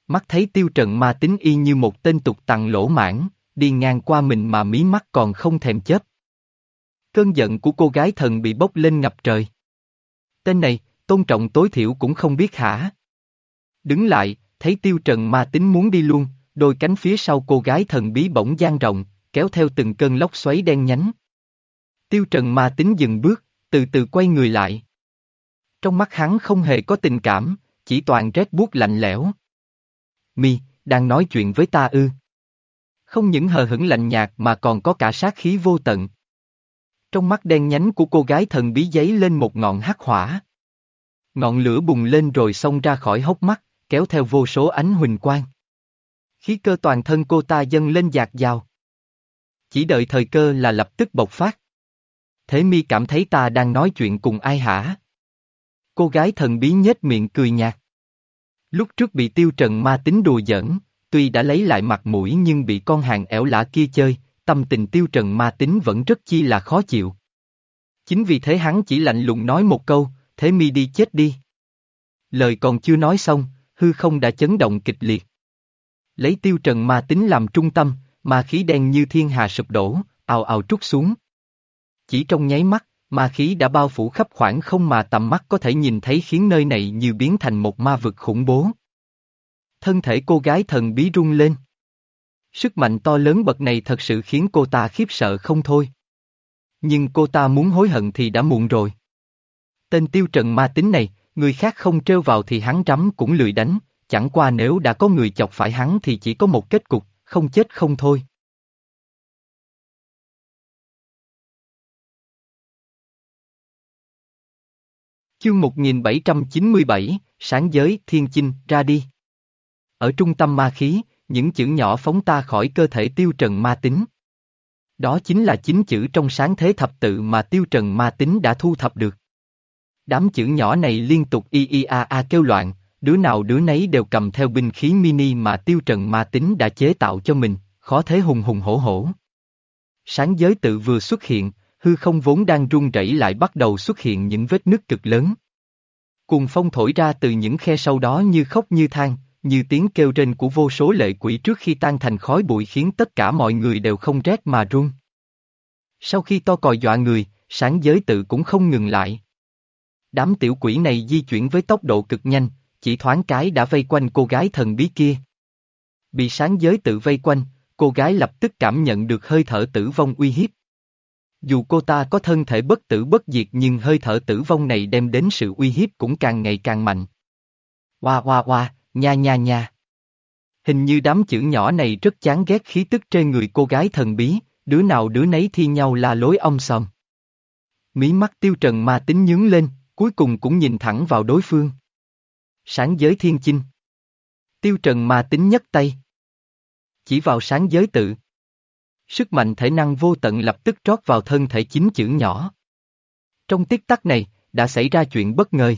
Mắt thấy tiêu trần ma tính y như một tên tục tằng lỗ mãn, đi ngang qua mình mà mí mắt còn không thèm chớp. Cơn giận của cô gái thần bị bốc lên ngập trời. Tên này, tôn trọng tối thiểu cũng không biết hả. Đứng lại, thấy tiêu trần ma tính muốn đi luôn, đôi cánh phía sau cô gái thần bí bỗng gian rộng, kéo theo từng cơn lốc xoáy đen nhánh. Tiêu trần ma tính dừng bước, từ từ quay người lại. Trong mắt hắn không hề có tình cảm, chỉ toàn rét buốt lạnh lẽo. Mi, đang nói chuyện với ta ư. Không những hờ hững lạnh nhạt mà còn có cả sát khí vô tận. Trong mắt đen nhánh của cô gái thần bí giấy lên một ngọn hắc hỏa. Ngọn lửa bùng lên rồi xông ra khỏi hốc mắt, kéo theo vô số ánh huỳnh quang. Khí cơ toàn thân cô ta dâng lên dạt dào. Chỉ đợi thời cơ là lập tức bộc phát. Thế mi cảm thấy ta đang nói chuyện cùng ai hả? Cô gái thần bí nhếch miệng cười nhạt. Lúc trước bị tiêu trần ma tính đùa giỡn, tuy đã lấy lại mặt mũi nhưng bị con hàng ẻo lả kia chơi, tâm tình tiêu trần ma tính vẫn rất chi là khó chịu. Chính vì thế hắn chỉ lạnh lùng nói một câu, thế mi đi chết đi. Lời còn chưa nói xong, hư không đã chấn động kịch liệt. Lấy tiêu trần ma tính làm trung tâm, ma khí đen như thiên hà sụp đổ, ào ào trút xuống. Chỉ trong nháy mắt, ma khí đã bao phủ khắp khoảng không mà tầm mắt có thể nhìn thấy khiến nơi này như biến thành một ma vực khủng bố. Thân thể cô gái thần bí rung lên. Sức mạnh to lớn bậc này thật sự khiến cô ta khiếp sợ không thôi. Nhưng cô ta muốn hối hận thì đã muộn rồi. Tên tiêu trần ma tính này, người khác không trêu vào thì hắn rắm cũng lười đánh, chẳng qua nếu đã có người chọc phải hắn thì chỉ có một kết cục, không chết không thôi. Chương 1797, Sáng giới, Thiên Chinh, ra đi. Ở trung tâm ma khí, những chữ nhỏ phóng ta khỏi cơ thể tiêu trần ma tính. Đó chính là chính chữ trong sáng thế thập tự mà tiêu trần ma tính đã thu thập được. Đám chữ nhỏ này liên tục y y a a kêu loạn, đứa nào đứa nấy đều cầm theo binh khí mini mà tiêu trần ma tính đã chế tạo cho mình, khó thế hùng hùng hổ hổ. Sáng giới tự vừa xuất hiện, hư không vốn đang rung rẩy lại bắt đầu xuất hiện những vết nứt cực lớn. Cùng phong thổi ra từ những khe sâu đó như khóc như than, như tiếng kêu trên của vô số lệ quỷ trước khi tan thành khói bụi khiến tất cả mọi người đều không rét mà run. Sau khi to còi dọa người, sáng giới tự cũng không ngừng lại. Đám tiểu quỷ này di chuyển với tốc độ cực nhanh, chỉ thoáng cái đã vây quanh cô gái thần bí kia. Bị sáng giới tự vây quanh, cô gái lập tức cảm nhận được hơi thở tử vong uy hiếp. Dù cô ta có thân thể bất tử bất diệt nhưng hơi thở tử vong này đem đến sự uy hiếp cũng càng ngày càng mạnh. Hoa hoa hoa, nha nha nha. Hình như đám chữ nhỏ này rất chán ghét khí tức trên người cô gái thần bí, đứa nào đứa nấy thi nhau là lối ông sòm. Mí mắt tiêu trần ma tính nhướng lên, cuối cùng cũng nhìn thẳng vào đối phương. Sáng giới thiên chinh. Tiêu trần ma tính nhất tay. Chỉ vào sáng giới tự. Sức mạnh thể năng vô tận lập tức trót vào thân thể chính chữ nhỏ. Trong tiết tắc này, đã xảy ra chuyện bất ngờ.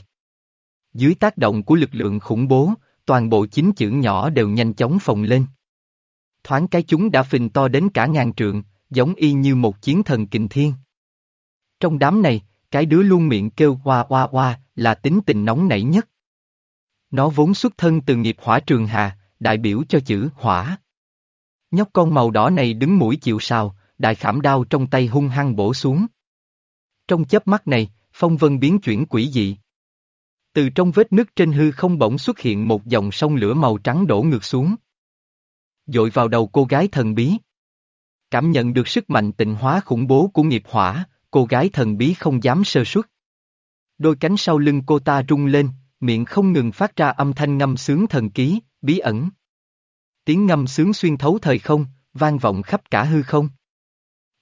Dưới tác động của lực lượng khủng bố, toàn bộ chín chữ nhỏ đều nhanh chóng phồng lên. Thoáng cái chúng đã phình to đến cả ngàn trượng, giống y như một chiến thần kình thiên. Trong đám này, cái đứa luôn miệng kêu hoa hoa hoa là tính tình nóng nảy nhất. Nó vốn xuất thân từ nghiệp hỏa trường hà, đại biểu cho chữ hỏa. Nhóc con màu đỏ này đứng mũi chịu sào, đại khảm đao trong tay hung hăng bổ xuống. Trong chớp mắt này, phong vân biến chuyển quỷ dị. Từ trong vết nứt trên hư không bỗng xuất hiện một dòng sông lửa màu trắng đổ ngược xuống. Dội vào đầu cô gái thần bí. Cảm nhận được sức mạnh tịnh hóa khủng bố của nghiệp hỏa, cô gái thần bí không dám sơ suất. Đôi cánh sau lưng cô ta rung lên, miệng không ngừng phát ra âm thanh ngâm sướng thần ký, bí ẩn. Tiếng ngâm sướng xuyên thấu thời không, vang vọng khắp cả hư không.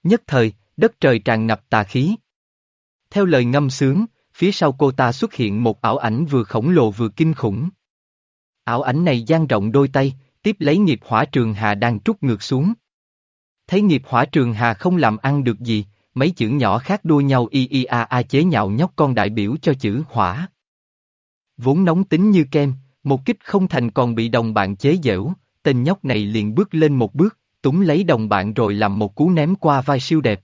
Nhất thời, đất trời tràn ngập tà khí. Theo lời ngâm sướng, phía sau cô ta xuất hiện một ảo ảnh vừa khổng lồ vừa kinh khủng. Ảo ảnh này dang rộng đôi tay, tiếp lấy nghiệp hỏa trường hà đang trút ngược xuống. Thấy nghiệp hỏa trường hà không làm ăn được gì, mấy chữ nhỏ khác đua nhau y y a a chế nhạo nhóc con đại biểu cho chữ hỏa. Vốn nóng tính như kem, một kích không thành còn bị đồng bạn chế giễu, tên nhóc này liền bước lên một bước, túng lấy đồng bạn rồi làm một cú ném qua vai siêu đẹp.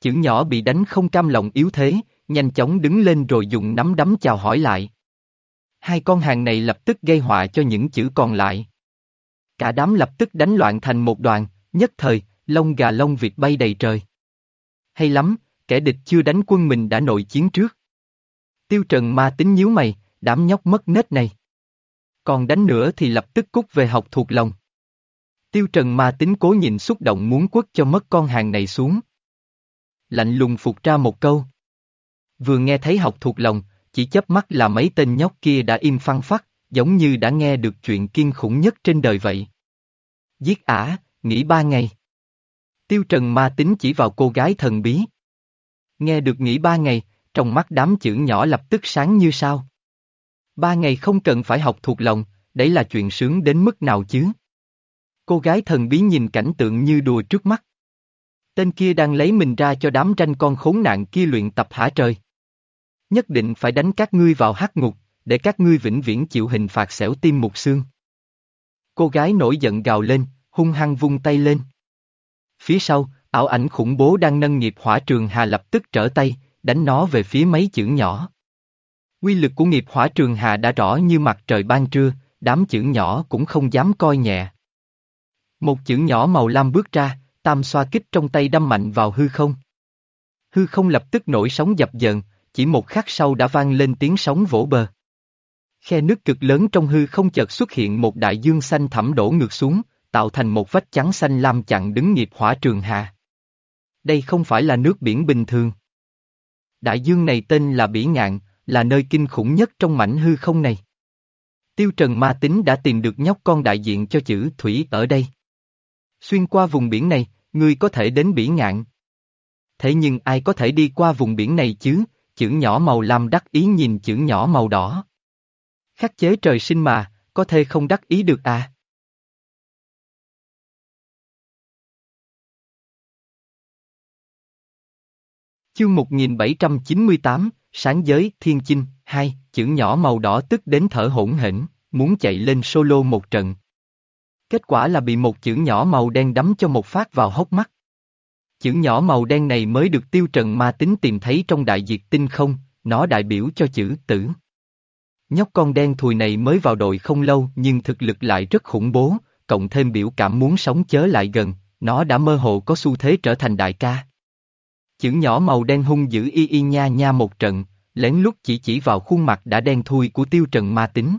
Chữ nhỏ bị đánh không cam lòng yếu thế, nhanh chóng đứng lên rồi dùng nắm đấm chào hỏi lại. Hai con hàng này lập tức gây họa cho những chữ còn lại. Cả đám lập tức đánh loạn thành một đoàn, nhất thời, lông gà lông vịt bay đầy trời. Hay lắm, kẻ địch chưa đánh quân mình đã nội chiến trước. Tiêu Trần ma tính nhíu mày, đám nhóc mất nết này. Còn đánh nữa thì lập tức cút về học thuộc lòng. Tiêu Trần ma tính cố nhìn xúc động muốn quất cho mất con hàng này xuống. Lạnh lùng phục ra một câu. Vừa nghe thấy học thuộc lòng, chỉ chớp mắt là mấy tên nhóc kia đã im phăng phát, giống như đã nghe được chuyện kinh khủng nhất trên đời vậy. Giết ả, nghỉ ba ngày. Tiêu Trần ma tính chỉ vào cô gái thần bí. Nghe được nghỉ ba ngày, trong mắt đám chữ nhỏ lập tức sáng như sao. Ba ngày không cần phải học thuộc lòng, đấy là chuyện sướng đến mức nào chứ? Cô gái thần bí nhìn cảnh tượng như đùa trước mắt. Tên kia đang lấy mình ra cho đám tranh con khốn nạn kia luyện tập hả trời. Nhất định phải đánh các ngươi vào hắc ngục, để các ngươi vĩnh viễn chịu hình phạt xẻo tim mục xương. Cô gái nổi giận gào lên, hung hăng vung tay lên. Phía sau, ảo ảnh khủng bố đang nâng nghiệp hỏa trường hà lập tức trở tay, đánh nó về phía mấy chữ nhỏ. Quy lực của nghiệp hỏa trường hà đã rõ như mặt trời ban trưa, đám chữ nhỏ cũng không dám coi nhẹ. Một chữ nhỏ màu lam bước ra, tam xoa kích trong tay đâm mạnh vào hư không. Hư không lập tức nổi sóng dập dờn, chỉ một khắc sau đã vang lên tiếng sóng vỗ bờ. Khe nước cực lớn trong hư không chợt xuất hiện một đại dương xanh thẳm đổ ngược xuống, tạo thành một vách trắng xanh lam chặn đứng nghiệp hỏa trường hạ. Đây không phải là nước biển bình thường. Đại dương này tên là Bỉ Ngạn, là nơi kinh khủng nhất trong mảnh hư không này. Tiêu Trần Ma Tính đã tìm được nhóc con đại diện cho chữ Thủy ở đây. Xuyên qua vùng biển này, ngươi có thể đến Bỉ Ngạn. Thế nhưng ai có thể đi qua vùng biển này chứ, chữ nhỏ màu lam đắc ý nhìn chữ nhỏ màu đỏ. Khắc chế trời sinh mà, có thể không đắc ý được à? Chương 1798, Sáng giới, Thiên Chinh, hai, chữ nhỏ màu đỏ tức đến thở hỗn hển, muốn chạy lên solo một trận. Kết quả là bị một chữ nhỏ màu đen đấm cho một phát vào hốc mắt. Chữ nhỏ màu đen này mới được tiêu trần ma tính tìm thấy trong đại diệt tinh không, nó đại biểu cho chữ tử. Nhóc con đen thùi này mới vào đội không lâu nhưng thực lực lại rất khủng bố, cộng thêm biểu cảm muốn sống chớ lại gần, nó đã mơ hồ có xu thế trở thành đại ca. Chữ nhỏ màu đen hung dữ y y nha nha một trận, lén lút chỉ chỉ vào khuôn mặt đã đen thui của tiêu trần ma tính.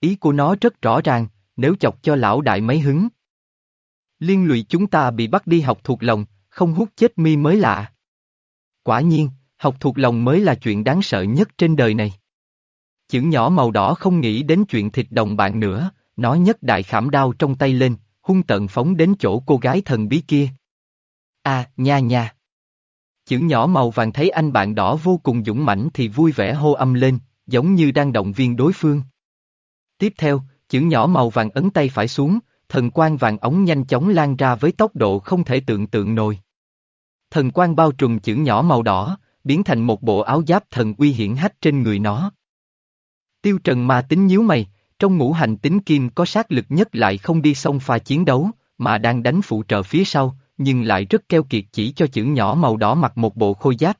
Ý của nó rất rõ ràng, nếu chọc cho lão đại mấy hứng. Liên lụy chúng ta bị bắt đi học thuộc lòng, không hút chết mi mới lạ. Quả nhiên, học thuộc lòng mới là chuyện đáng sợ nhất trên đời này. Chữ nhỏ màu đỏ không nghĩ đến chuyện thịt đồng bạn nữa, nó nhất đại khảm đao trong tay lên, hung tận phóng đến chỗ cô gái thần bí kia. À, nha nha. Chữ nhỏ màu vàng thấy anh bạn đỏ vô cùng dũng mãnh thì vui vẻ hô âm lên, giống như đang động viên đối phương. Tiếp theo, chữ nhỏ màu vàng ấn tay phải xuống, thần quang vàng ống nhanh chóng lan ra với tốc độ không thể tưởng tượng nổi. Thần quang bao trùm chữ nhỏ màu đỏ, biến thành một bộ áo giáp thần uy hiển hách trên người nó. Tiêu Trần ma tính nhíu mày, trong ngũ hành tính kim có sát lực nhất lại không đi sông pha chiến đấu, mà đang đánh phụ trợ phía sau, nhưng lại rất keo kiệt chỉ cho chữ nhỏ màu đỏ mặc một bộ khôi giáp.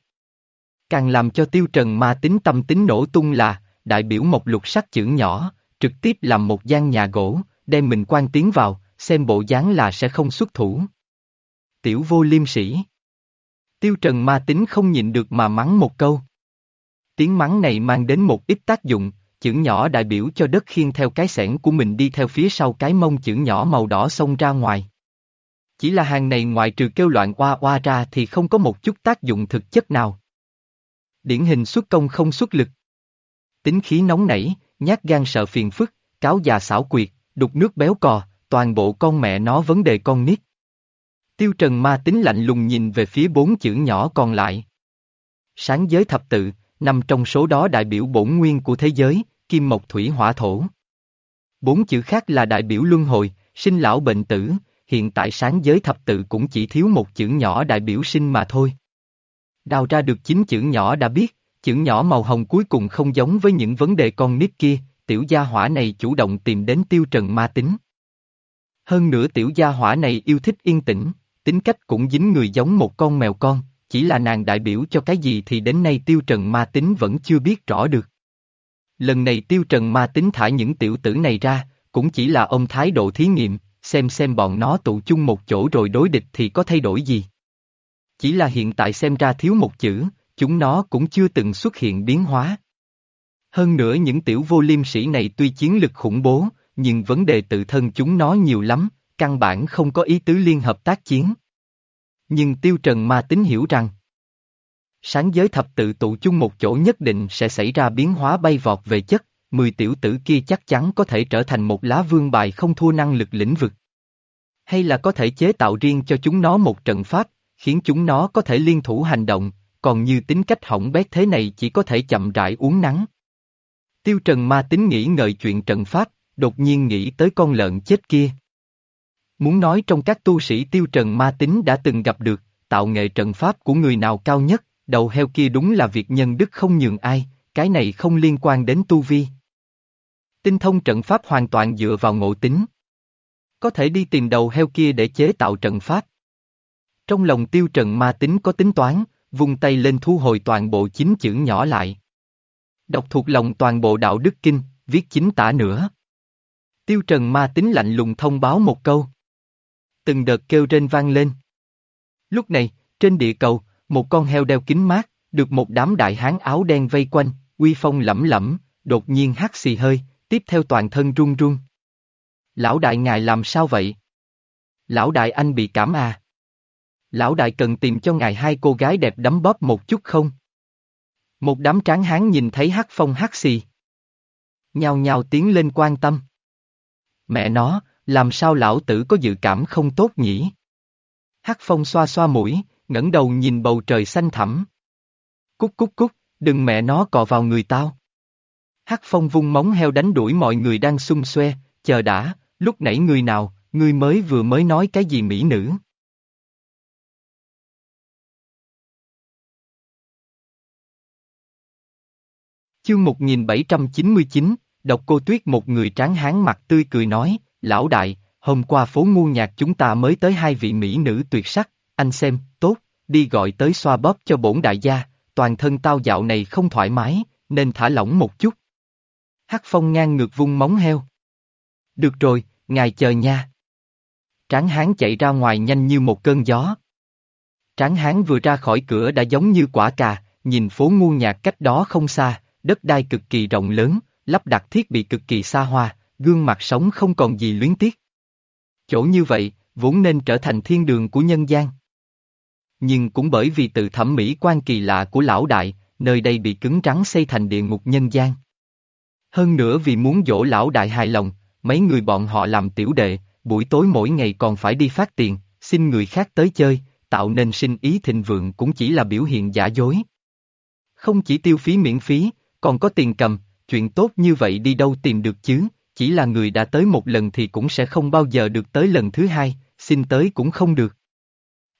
Càng làm cho Tiêu Trần ma tính tâm tính nổ tung là, đại biểu một lục sắc chữ nhỏ, trực tiếp làm một gian nhà gỗ, đem mình quan tiến vào, xem bộ dáng là sẽ không xuất thủ. Tiểu vô liêm sĩ. Tiêu Trần ma tính không nhịn được mà mắng một câu. Tiếng mắng này mang đến một ít tác dụng, chữ nhỏ đại biểu cho đất khiên theo cái sẻn của mình đi theo phía sau cái mông chữ nhỏ màu đỏ xông ra ngoài. Chỉ là hàng này ngoại trừ kêu loạn oa oa ra thì không có một chút tác dụng thực chất nào. Điển hình xuất công không xuất lực. Tính khí nóng nảy, nhát gan sợ phiền phức, cáo già xảo quyệt, đục nước béo cò, toàn bộ con mẹ nó vấn đề con nít. Tiêu Trần ma tính lạnh lùng nhìn về phía bốn chữ nhỏ còn lại. Sáng giới thập tự, nằm trong số đó đại biểu bổn nguyên của thế giới, kim mộc thủy hỏa thổ. Bốn chữ khác là đại biểu luân hồi, sinh lão bệnh tử, hiện tại sáng giới thập tự cũng chỉ thiếu một chữ nhỏ đại biểu sinh mà thôi. Đào ra được chín chữ nhỏ đã biết, chữ nhỏ màu hồng cuối cùng không giống với những vấn đề con nít kia, tiểu gia hỏa này chủ động tìm đến tiêu trần ma tính. Hơn nữa tiểu gia hỏa này yêu thích yên tĩnh, tính cách cũng dính người giống một con mèo con, chỉ là nàng đại biểu cho cái gì thì đến nay tiêu trần ma tính vẫn chưa biết rõ được. Lần này tiêu trần ma tính thả những tiểu tử này ra, cũng chỉ là ông thái độ thí nghiệm, xem xem bọn nó tụ chung một chỗ rồi đối địch thì có thay đổi gì. Chỉ là hiện tại xem ra thiếu một chữ, chúng nó cũng chưa từng xuất hiện biến hóa. Hơn nữa những tiểu vô liêm sĩ này tuy chiến lực khủng bố, nhưng vấn đề tự thân chúng nó nhiều lắm, căn bản không có ý tứ liên hợp tác chiến. Nhưng Tiêu Trần ma tính hiểu rằng, sáng giới thập tự tụ chung một chỗ nhất định sẽ xảy ra biến hóa bay vọt về chất, mười tiểu tử kia chắc chắn có thể trở thành một lá vương bài không thua năng lực lĩnh vực. Hay là có thể chế tạo riêng cho chúng nó một trận pháp, khiến chúng nó có thể liên thủ hành động, còn như tính cách hỏng bét thế này chỉ có thể chậm rãi uống nắng. Tiêu Trần ma tính nghĩ ngợi chuyện trận pháp, đột nhiên nghĩ tới con lợn chết kia. Muốn nói trong các tu sĩ tiêu trần ma tính đã từng gặp được, tạo nghệ trận pháp của người nào cao nhất, đầu heo kia đúng là việc nhân đức không nhường ai, cái này không liên quan đến tu vi. Tinh thông trận pháp hoàn toàn dựa vào ngộ tính. Có thể đi tìm đầu heo kia để chế tạo trận pháp. Trong lòng tiêu trần ma tính có tính toán, vung tay lên thu hồi toàn bộ chính chữ nhỏ lại. Đọc thuộc lòng toàn bộ đạo đức kinh, viết chính tả nữa. Tiêu trần ma tính lạnh lùng thông báo một câu. Từng đợt kêu trên vang lên. Lúc này, trên địa cầu, một con heo đeo kính mát, được một đám đại hán áo đen vây quanh, uy phong lẫm lẫm, đột nhiên hắt xì hơi, tiếp theo toàn thân run run. Lão đại ngài làm sao vậy? Lão đại anh bị cảm à? Lão đại cần tìm cho ngài hai cô gái đẹp đấm bóp một chút không? Một đám tráng hán nhìn thấy hắc phong hắc xì. Nhào nhào tiến lên quan tâm. Mẹ nó, làm sao lão tử có dự cảm không tốt nhỉ? Hắc phong xoa xoa mũi, ngẩng đầu nhìn bầu trời xanh thẳm. Cút cút cút, đừng mẹ nó cọ vào người tao. Hắc phong vung móng heo đánh đuổi mọi người đang xung xoe, chờ đã, lúc nãy người nào, người mới vừa mới nói cái gì mỹ nữ. Chương 1799, độc cô tuyết một người tráng hán mặt tươi cười nói, lão đại, hôm qua phố ngu nhạc chúng ta mới tới hai vị mỹ nữ tuyệt sắc, anh xem, tốt, đi gọi tới xoa bóp cho bổn đại gia, toàn thân tao dạo này không thoải mái, nên thả lỏng một chút. Hắc phong ngang ngược vung móng heo. Được rồi, ngài chờ nha. Tráng hán chạy ra ngoài nhanh như một cơn gió. Tráng hán vừa ra khỏi cửa đã giống như quả cà, nhìn phố ngu nhạc cách đó không xa, đất đai cực kỳ rộng lớn, lắp đặt thiết bị cực kỳ xa hoa, gương mặt sống không còn gì luyến tiếc. Chỗ như vậy, vốn nên trở thành thiên đường của nhân gian. Nhưng cũng bởi vì tự thẩm mỹ quan kỳ lạ của lão đại, nơi đây bị cứng trắng xây thành địa ngục nhân gian. Hơn nữa vì muốn dỗ lão đại hài lòng, mấy người bọn họ làm tiểu đệ, buổi tối mỗi ngày còn phải đi phát tiền, xin người khác tới chơi, tạo nên sinh ý thịnh vượng cũng chỉ là biểu hiện giả dối. Không chỉ tiêu phí miễn phí, còn có tiền cầm, chuyện tốt như vậy đi đâu tìm được chứ, chỉ là người đã tới một lần thì cũng sẽ không bao giờ được tới lần thứ hai, xin tới cũng không được.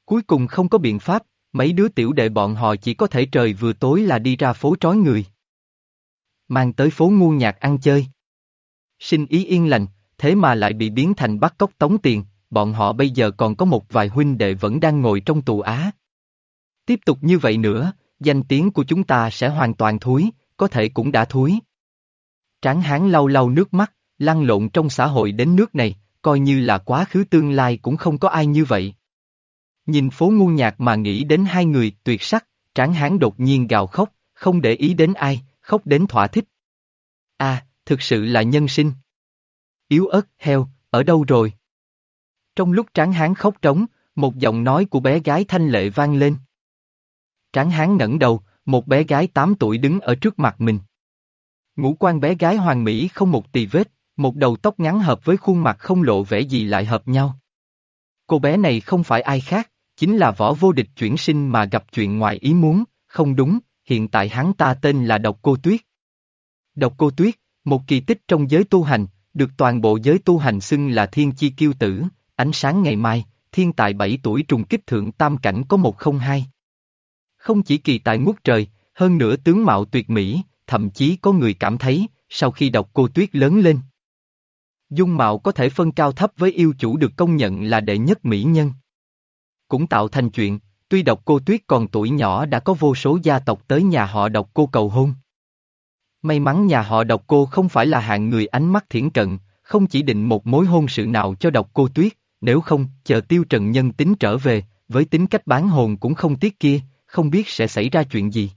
Cuối cùng không có biện pháp, mấy đứa tiểu đệ bọn họ chỉ có thể trời vừa tối là đi ra phố trói người. Mang tới phố ngu nhạc ăn chơi. Sinh ý yên lành, thế mà lại bị biến thành bắt cóc tống tiền, bọn họ bây giờ còn có một vài huynh đệ vẫn đang ngồi trong tù Á. Tiếp tục như vậy nữa, danh tiếng của chúng ta sẽ hoàn toàn thúi, có thể cũng đã thúi. Tráng hán lau lau nước mắt, lăn lộn trong xã hội đến nước này, coi như là quá khứ tương lai cũng không có ai như vậy. Nhìn phố ngu nhạc mà nghĩ đến hai người tuyệt sắc, tráng hán đột nhiên gào khóc, không để ý đến ai, khóc đến thỏa thích. À, thực sự là nhân sinh. Yếu ớt, heo, ở đâu rồi? Trong lúc tráng hán khóc trống, một giọng nói của bé gái thanh lệ vang lên. Tráng hán ngẩng đầu, một bé gái 8 tuổi đứng ở trước mặt mình. Ngũ quan bé gái hoàng mỹ không một tì vết, một đầu tóc ngắn hợp với khuôn mặt không lộ vẻ gì lại hợp nhau. Cô bé này không phải ai khác, chính là võ vô địch chuyển sinh mà gặp chuyện ngoài ý muốn, không đúng, hiện tại hắn ta tên là Độc Cô Tuyết. Độc Cô Tuyết, một kỳ tích trong giới tu hành, được toàn bộ giới tu hành xưng là thiên chi kiêu tử, ánh sáng ngày mai, thiên tài 7 tuổi trùng kích thượng tam cảnh có một không hai. Không chỉ kỳ tài ngút trời, hơn nữa tướng mạo tuyệt mỹ, thậm chí có người cảm thấy, sau khi đọc cô tuyết lớn lên. Dung mạo có thể phân cao thấp với yêu chủ được công nhận là đệ nhất mỹ nhân. Cũng tạo thành chuyện, tuy độc cô tuyết còn tuổi nhỏ đã có vô số gia tộc tới nhà họ độc cô cầu hôn. May mắn nhà họ độc cô không phải là hạng người ánh mắt thiển cận, không chỉ định một mối hôn sự nào cho độc cô tuyết, nếu không, chờ tiêu trần nhân tính trở về, với tính cách bán hồn cũng không tiếc kia, không biết sẽ xảy ra chuyện gì.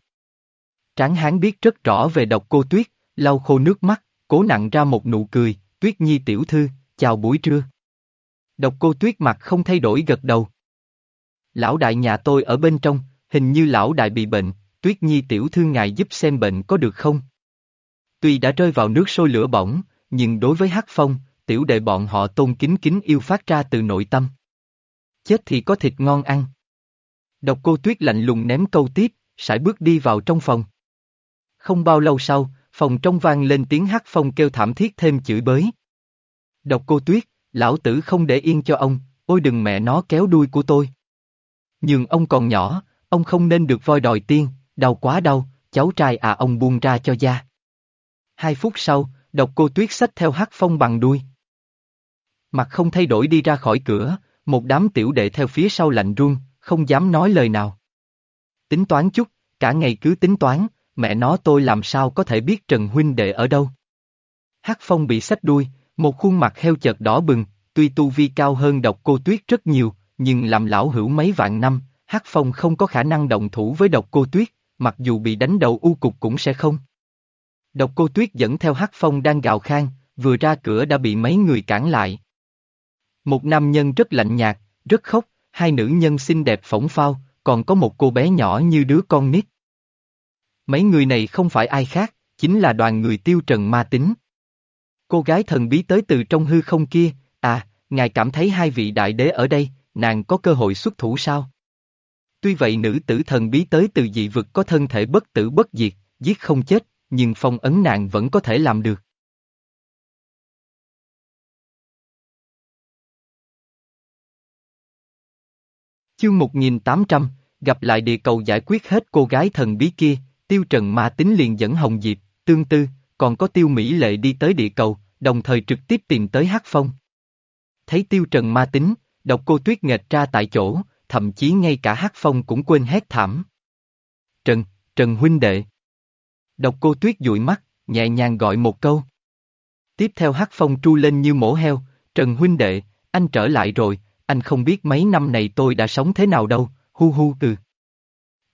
Tráng hán biết rất rõ về độc cô tuyết, lau khô nước mắt, cố nặng ra một nụ cười, tuyết nhi tiểu thư, chào buổi trưa. Độc cô tuyết mặt không thay đổi gật đầu. Lão đại nhà tôi ở bên trong, hình như lão đại bị bệnh, tuyết nhi tiểu thư ngài giúp xem bệnh có được không? Tuy đã rơi vào nước sôi lửa bỏng, nhưng đối với hắc phong, tiểu đệ bọn họ tôn kính kính yêu phát ra từ nội tâm. Chết thì có thịt ngon ăn. Độc cô tuyết lạnh lùng ném câu tiếp, sải bước đi vào trong phòng. Không bao lâu sau, phòng trong vang lên tiếng hát phong kêu thảm thiết thêm chửi bới. Độc cô tuyết, lão tử không để yên cho ông, ôi đừng mẹ nó kéo đuôi của tôi. Nhưng ông còn nhỏ, ông không nên được voi đòi tiên, đau quá đau, cháu trai à ông buông ra cho da. Hai phút sau, độc cô tuyết xách theo hắc phong bằng đuôi. Mặt không thay đổi đi ra khỏi cửa, một đám tiểu đệ theo phía sau lạnh run, không dám nói lời nào. Tính toán chút, cả ngày cứ tính toán, mẹ nó tôi làm sao có thể biết Trần Huynh đệ ở đâu. Hắc Phong bị sách đuôi, một khuôn mặt heo chợt đỏ bừng, tuy tu vi cao hơn độc cô tuyết rất nhiều, nhưng làm lão hữu mấy vạn năm, Hắc Phong không có khả năng động thủ với độc cô tuyết, mặc dù bị đánh đầu u cục cũng sẽ không. Độc cô tuyết dẫn theo Hắc Phong đang gào khan, vừa ra cửa đã bị mấy người cản lại. Một nam nhân rất lạnh nhạt, rất khóc, hai nữ nhân xinh đẹp phỏng phao, còn có một cô bé nhỏ như đứa con nít. Mấy người này không phải ai khác, chính là đoàn người tiêu trần ma tính. Cô gái thần bí tới từ trong hư không kia, à, ngài cảm thấy hai vị đại đế ở đây, nàng có cơ hội xuất thủ sao? Tuy vậy nữ tử thần bí tới từ dị vực có thân thể bất tử bất diệt, giết không chết, nhưng phong ấn nàng vẫn có thể làm được. Chương 1800, gặp lại địa cầu giải quyết hết cô gái thần bí kia, tiêu trần ma tính liền dẫn Hồng Diệp, tương tư, còn có tiêu Mỹ lệ đi tới địa cầu, đồng thời trực tiếp tìm tới Hắc Phong. Thấy tiêu trần ma tính, độc cô tuyết nghệch ra tại chỗ, thậm chí ngay cả Hắc Phong cũng quên hét thảm. Trần, Trần huynh đệ. Độc cô tuyết dụi mắt, nhẹ nhàng gọi một câu. Tiếp theo Hắc Phong tru lên như mổ heo, Trần huynh đệ, anh trở lại rồi, anh không biết mấy năm này tôi đã sống thế nào đâu, hu hu từ.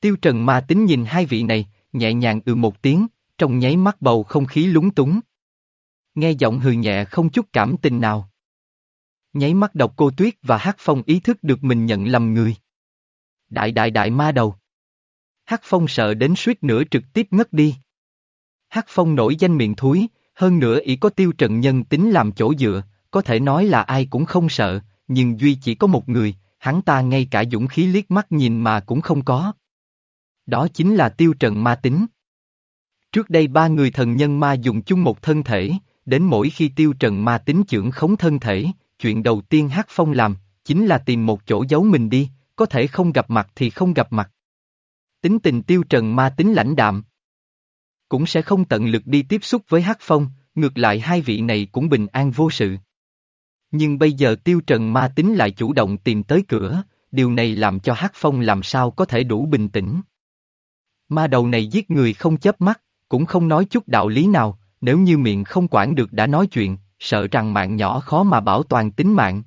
Tiêu Trần ma tính nhìn hai vị này, nhẹ nhàng ừ một tiếng, trong nháy mắt bầu không khí lúng túng. Nghe giọng hừ nhẹ không chút cảm tình nào. Nháy mắt độc cô tuyết và hát phong ý thức được mình nhận lầm người. Đại đại đại ma đầu. Hát phong sợ đến suýt nữa trực tiếp ngất đi. Hát phong nổi danh miệng thúi, hơn nữa ý có tiêu trần nhân tính làm chỗ dựa, có thể nói là ai cũng không sợ, nhưng duy chỉ có một người, hắn ta ngay cả dũng khí liếc mắt nhìn mà cũng không có. Đó chính là tiêu trần ma tính. Trước đây ba người thần nhân ma dùng chung một thân thể, đến mỗi khi tiêu trần ma tính trưởng khống thân thể, chuyện đầu tiên hát phong làm, chính là tìm một chỗ giấu mình đi, có thể không gặp mặt thì không gặp mặt. Tính tình tiêu trần ma tính lãnh đạm. Cũng sẽ không tận lực đi tiếp xúc với hát phong, ngược lại hai vị này cũng bình an vô sự. Nhưng bây giờ tiêu trần ma tính lại chủ động tìm tới cửa, điều này làm cho hát phong làm sao có thể đủ bình tĩnh. Ma đầu này giết người không chớp mắt, cũng không nói chút đạo lý nào, nếu như miệng không quản được đã nói chuyện, sợ rằng mạng nhỏ khó mà bảo toàn tính mạng.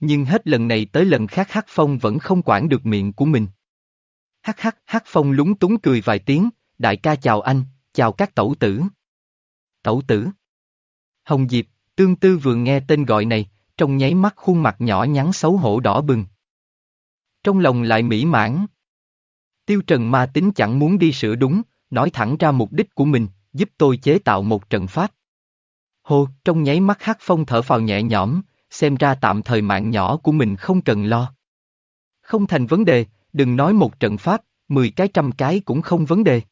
Nhưng hết lần này tới lần khác Hắc Phong vẫn không quản được miệng của mình. Hắc hắc, Hắc Phong lúng túng cười vài tiếng, đại ca chào anh, chào các tẩu tử. Tẩu tử. Hồng Diệp, tương tư vừa nghe tên gọi này, trong nháy mắt khuôn mặt nhỏ nhắn xấu hổ đỏ bừng. Trong lòng lại mỹ mãn. Tiêu Trần ma tính chẳng muốn đi sửa đúng, nói thẳng ra mục đích của mình, giúp tôi chế tạo một trận pháp. Hô, trong nháy mắt Hắc Phong thở phào nhẹ nhõm, xem ra tạm thời mạng nhỏ của mình không cần lo. Không thành vấn đề, đừng nói một trận pháp, mười cái trăm cái cũng không vấn đề.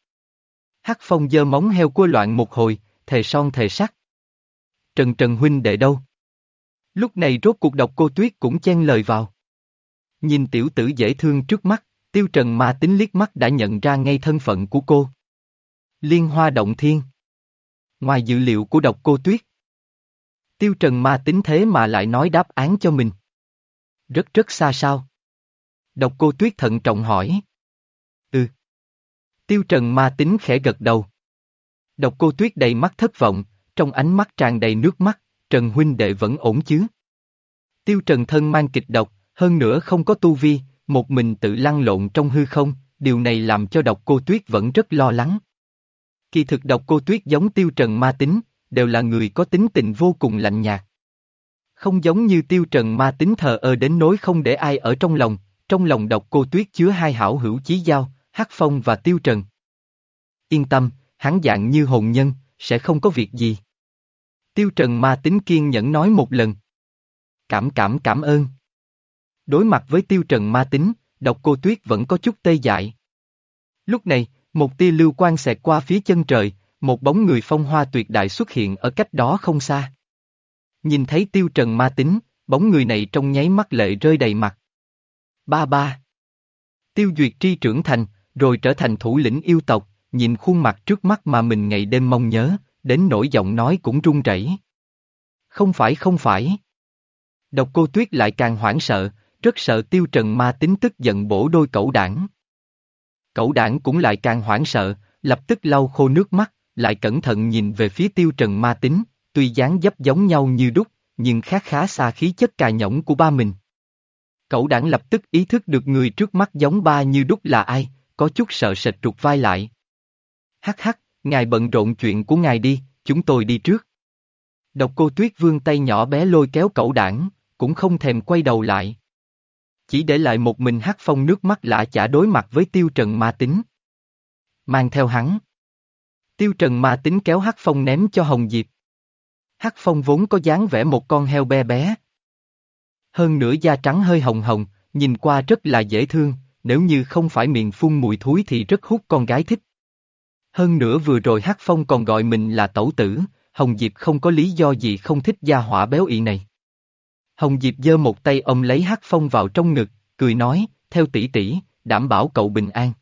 Hắc Phong giơ móng heo cua loạn một hồi, thề son thề sắt. Trần Trần huynh đệ đâu? Lúc này rốt cuộc độc cô Tuyết cũng chen lời vào. Nhìn tiểu tử dễ thương trước mắt, Tiêu Trần mà tính liếc mắt đã nhận ra ngay thân phận của cô. Liên hoa động thiên. Ngoài dự liệu của độc cô Tuyết. Tiêu Trần ma tính thế mà lại nói đáp án cho mình. Rất rất xa sao. Độc cô Tuyết thận trọng hỏi. Ừ. Tiêu Trần ma tính khẽ gật đầu. Độc cô Tuyết đầy mắt thất vọng, trong ánh mắt tràn đầy nước mắt, Trần huynh đệ vẫn ổn chứ. Tiêu Trần thân mang kịch độc, hơn nữa không có tu vi, một mình tự lăn lộn trong hư không, điều này làm cho độc cô Tuyết vẫn rất lo lắng. Kỳ thực độc cô Tuyết giống Tiêu Trần ma tính, đều là người có tính tình vô cùng lạnh nhạt. Không giống như Tiêu Trần ma tính thờ ơ đến nỗi không để ai ở trong lòng, trong lòng độc cô Tuyết chứa hai hảo hữu chí giao, Hắc Phong và Tiêu Trần. Yên tâm, hắn dạng như hồn nhân, sẽ không có việc gì. Tiêu Trần ma tính kiên nhẫn nói một lần. Cảm cảm cảm ơn. Đối mặt với Tiêu Trần ma tính, độc cô Tuyết vẫn có chút tê dại. Lúc này, một tia lưu quang xẹt qua phía chân trời, một bóng người phong hoa tuyệt đại xuất hiện ở cách đó không xa. Nhìn thấy tiêu trần ma tính, bóng người này trong nháy mắt lệ rơi đầy mặt. Ba ba. Tiêu Duyệt Tri trưởng thành, rồi trở thành thủ lĩnh yêu tộc, nhìn khuôn mặt trước mắt mà mình ngày đêm mong nhớ, đến nỗi giọng nói cũng run rẩy. Không phải không phải. Độc cô Tuyết lại càng hoảng sợ, rất sợ tiêu trần ma tính tức giận bổ đôi cẩu đảng. Cẩu đảng cũng lại càng hoảng sợ, lập tức lau khô nước mắt, lại cẩn thận nhìn về phía tiêu trần ma tính, tuy dáng dấp giống nhau như đúc, nhưng khác khá xa khí chất cà nhõng của ba mình. Cậu đảng lập tức ý thức được người trước mắt giống ba như đúc là ai, có chút sợ sệt trục vai lại. Hắc hắc, ngài bận rộn chuyện của ngài đi, chúng tôi đi trước. Độc cô tuyết vương tay nhỏ bé lôi kéo cậu đảng, cũng không thèm quay đầu lại. Chỉ để lại một mình hắc phong nước mắt lạ chả đối mặt với tiêu trần ma tính. Mang theo hắn. Tiêu trần ma tính kéo hắc phong ném cho Hồng Diệp. Hắc phong vốn có dáng vẻ một con heo bé bé. Hơn nữa da trắng hơi hồng hồng, nhìn qua rất là dễ thương, nếu như không phải miệng phun mùi thúi thì rất hút con gái thích. Hơn nữa vừa rồi Hắc Phong còn gọi mình là tẩu tử, Hồng Diệp không có lý do gì không thích gia hỏa béo ị này. Hồng Diệp giơ một tay ôm lấy Hắc Phong vào trong ngực, cười nói, theo tỷ tỷ, đảm bảo cậu bình an.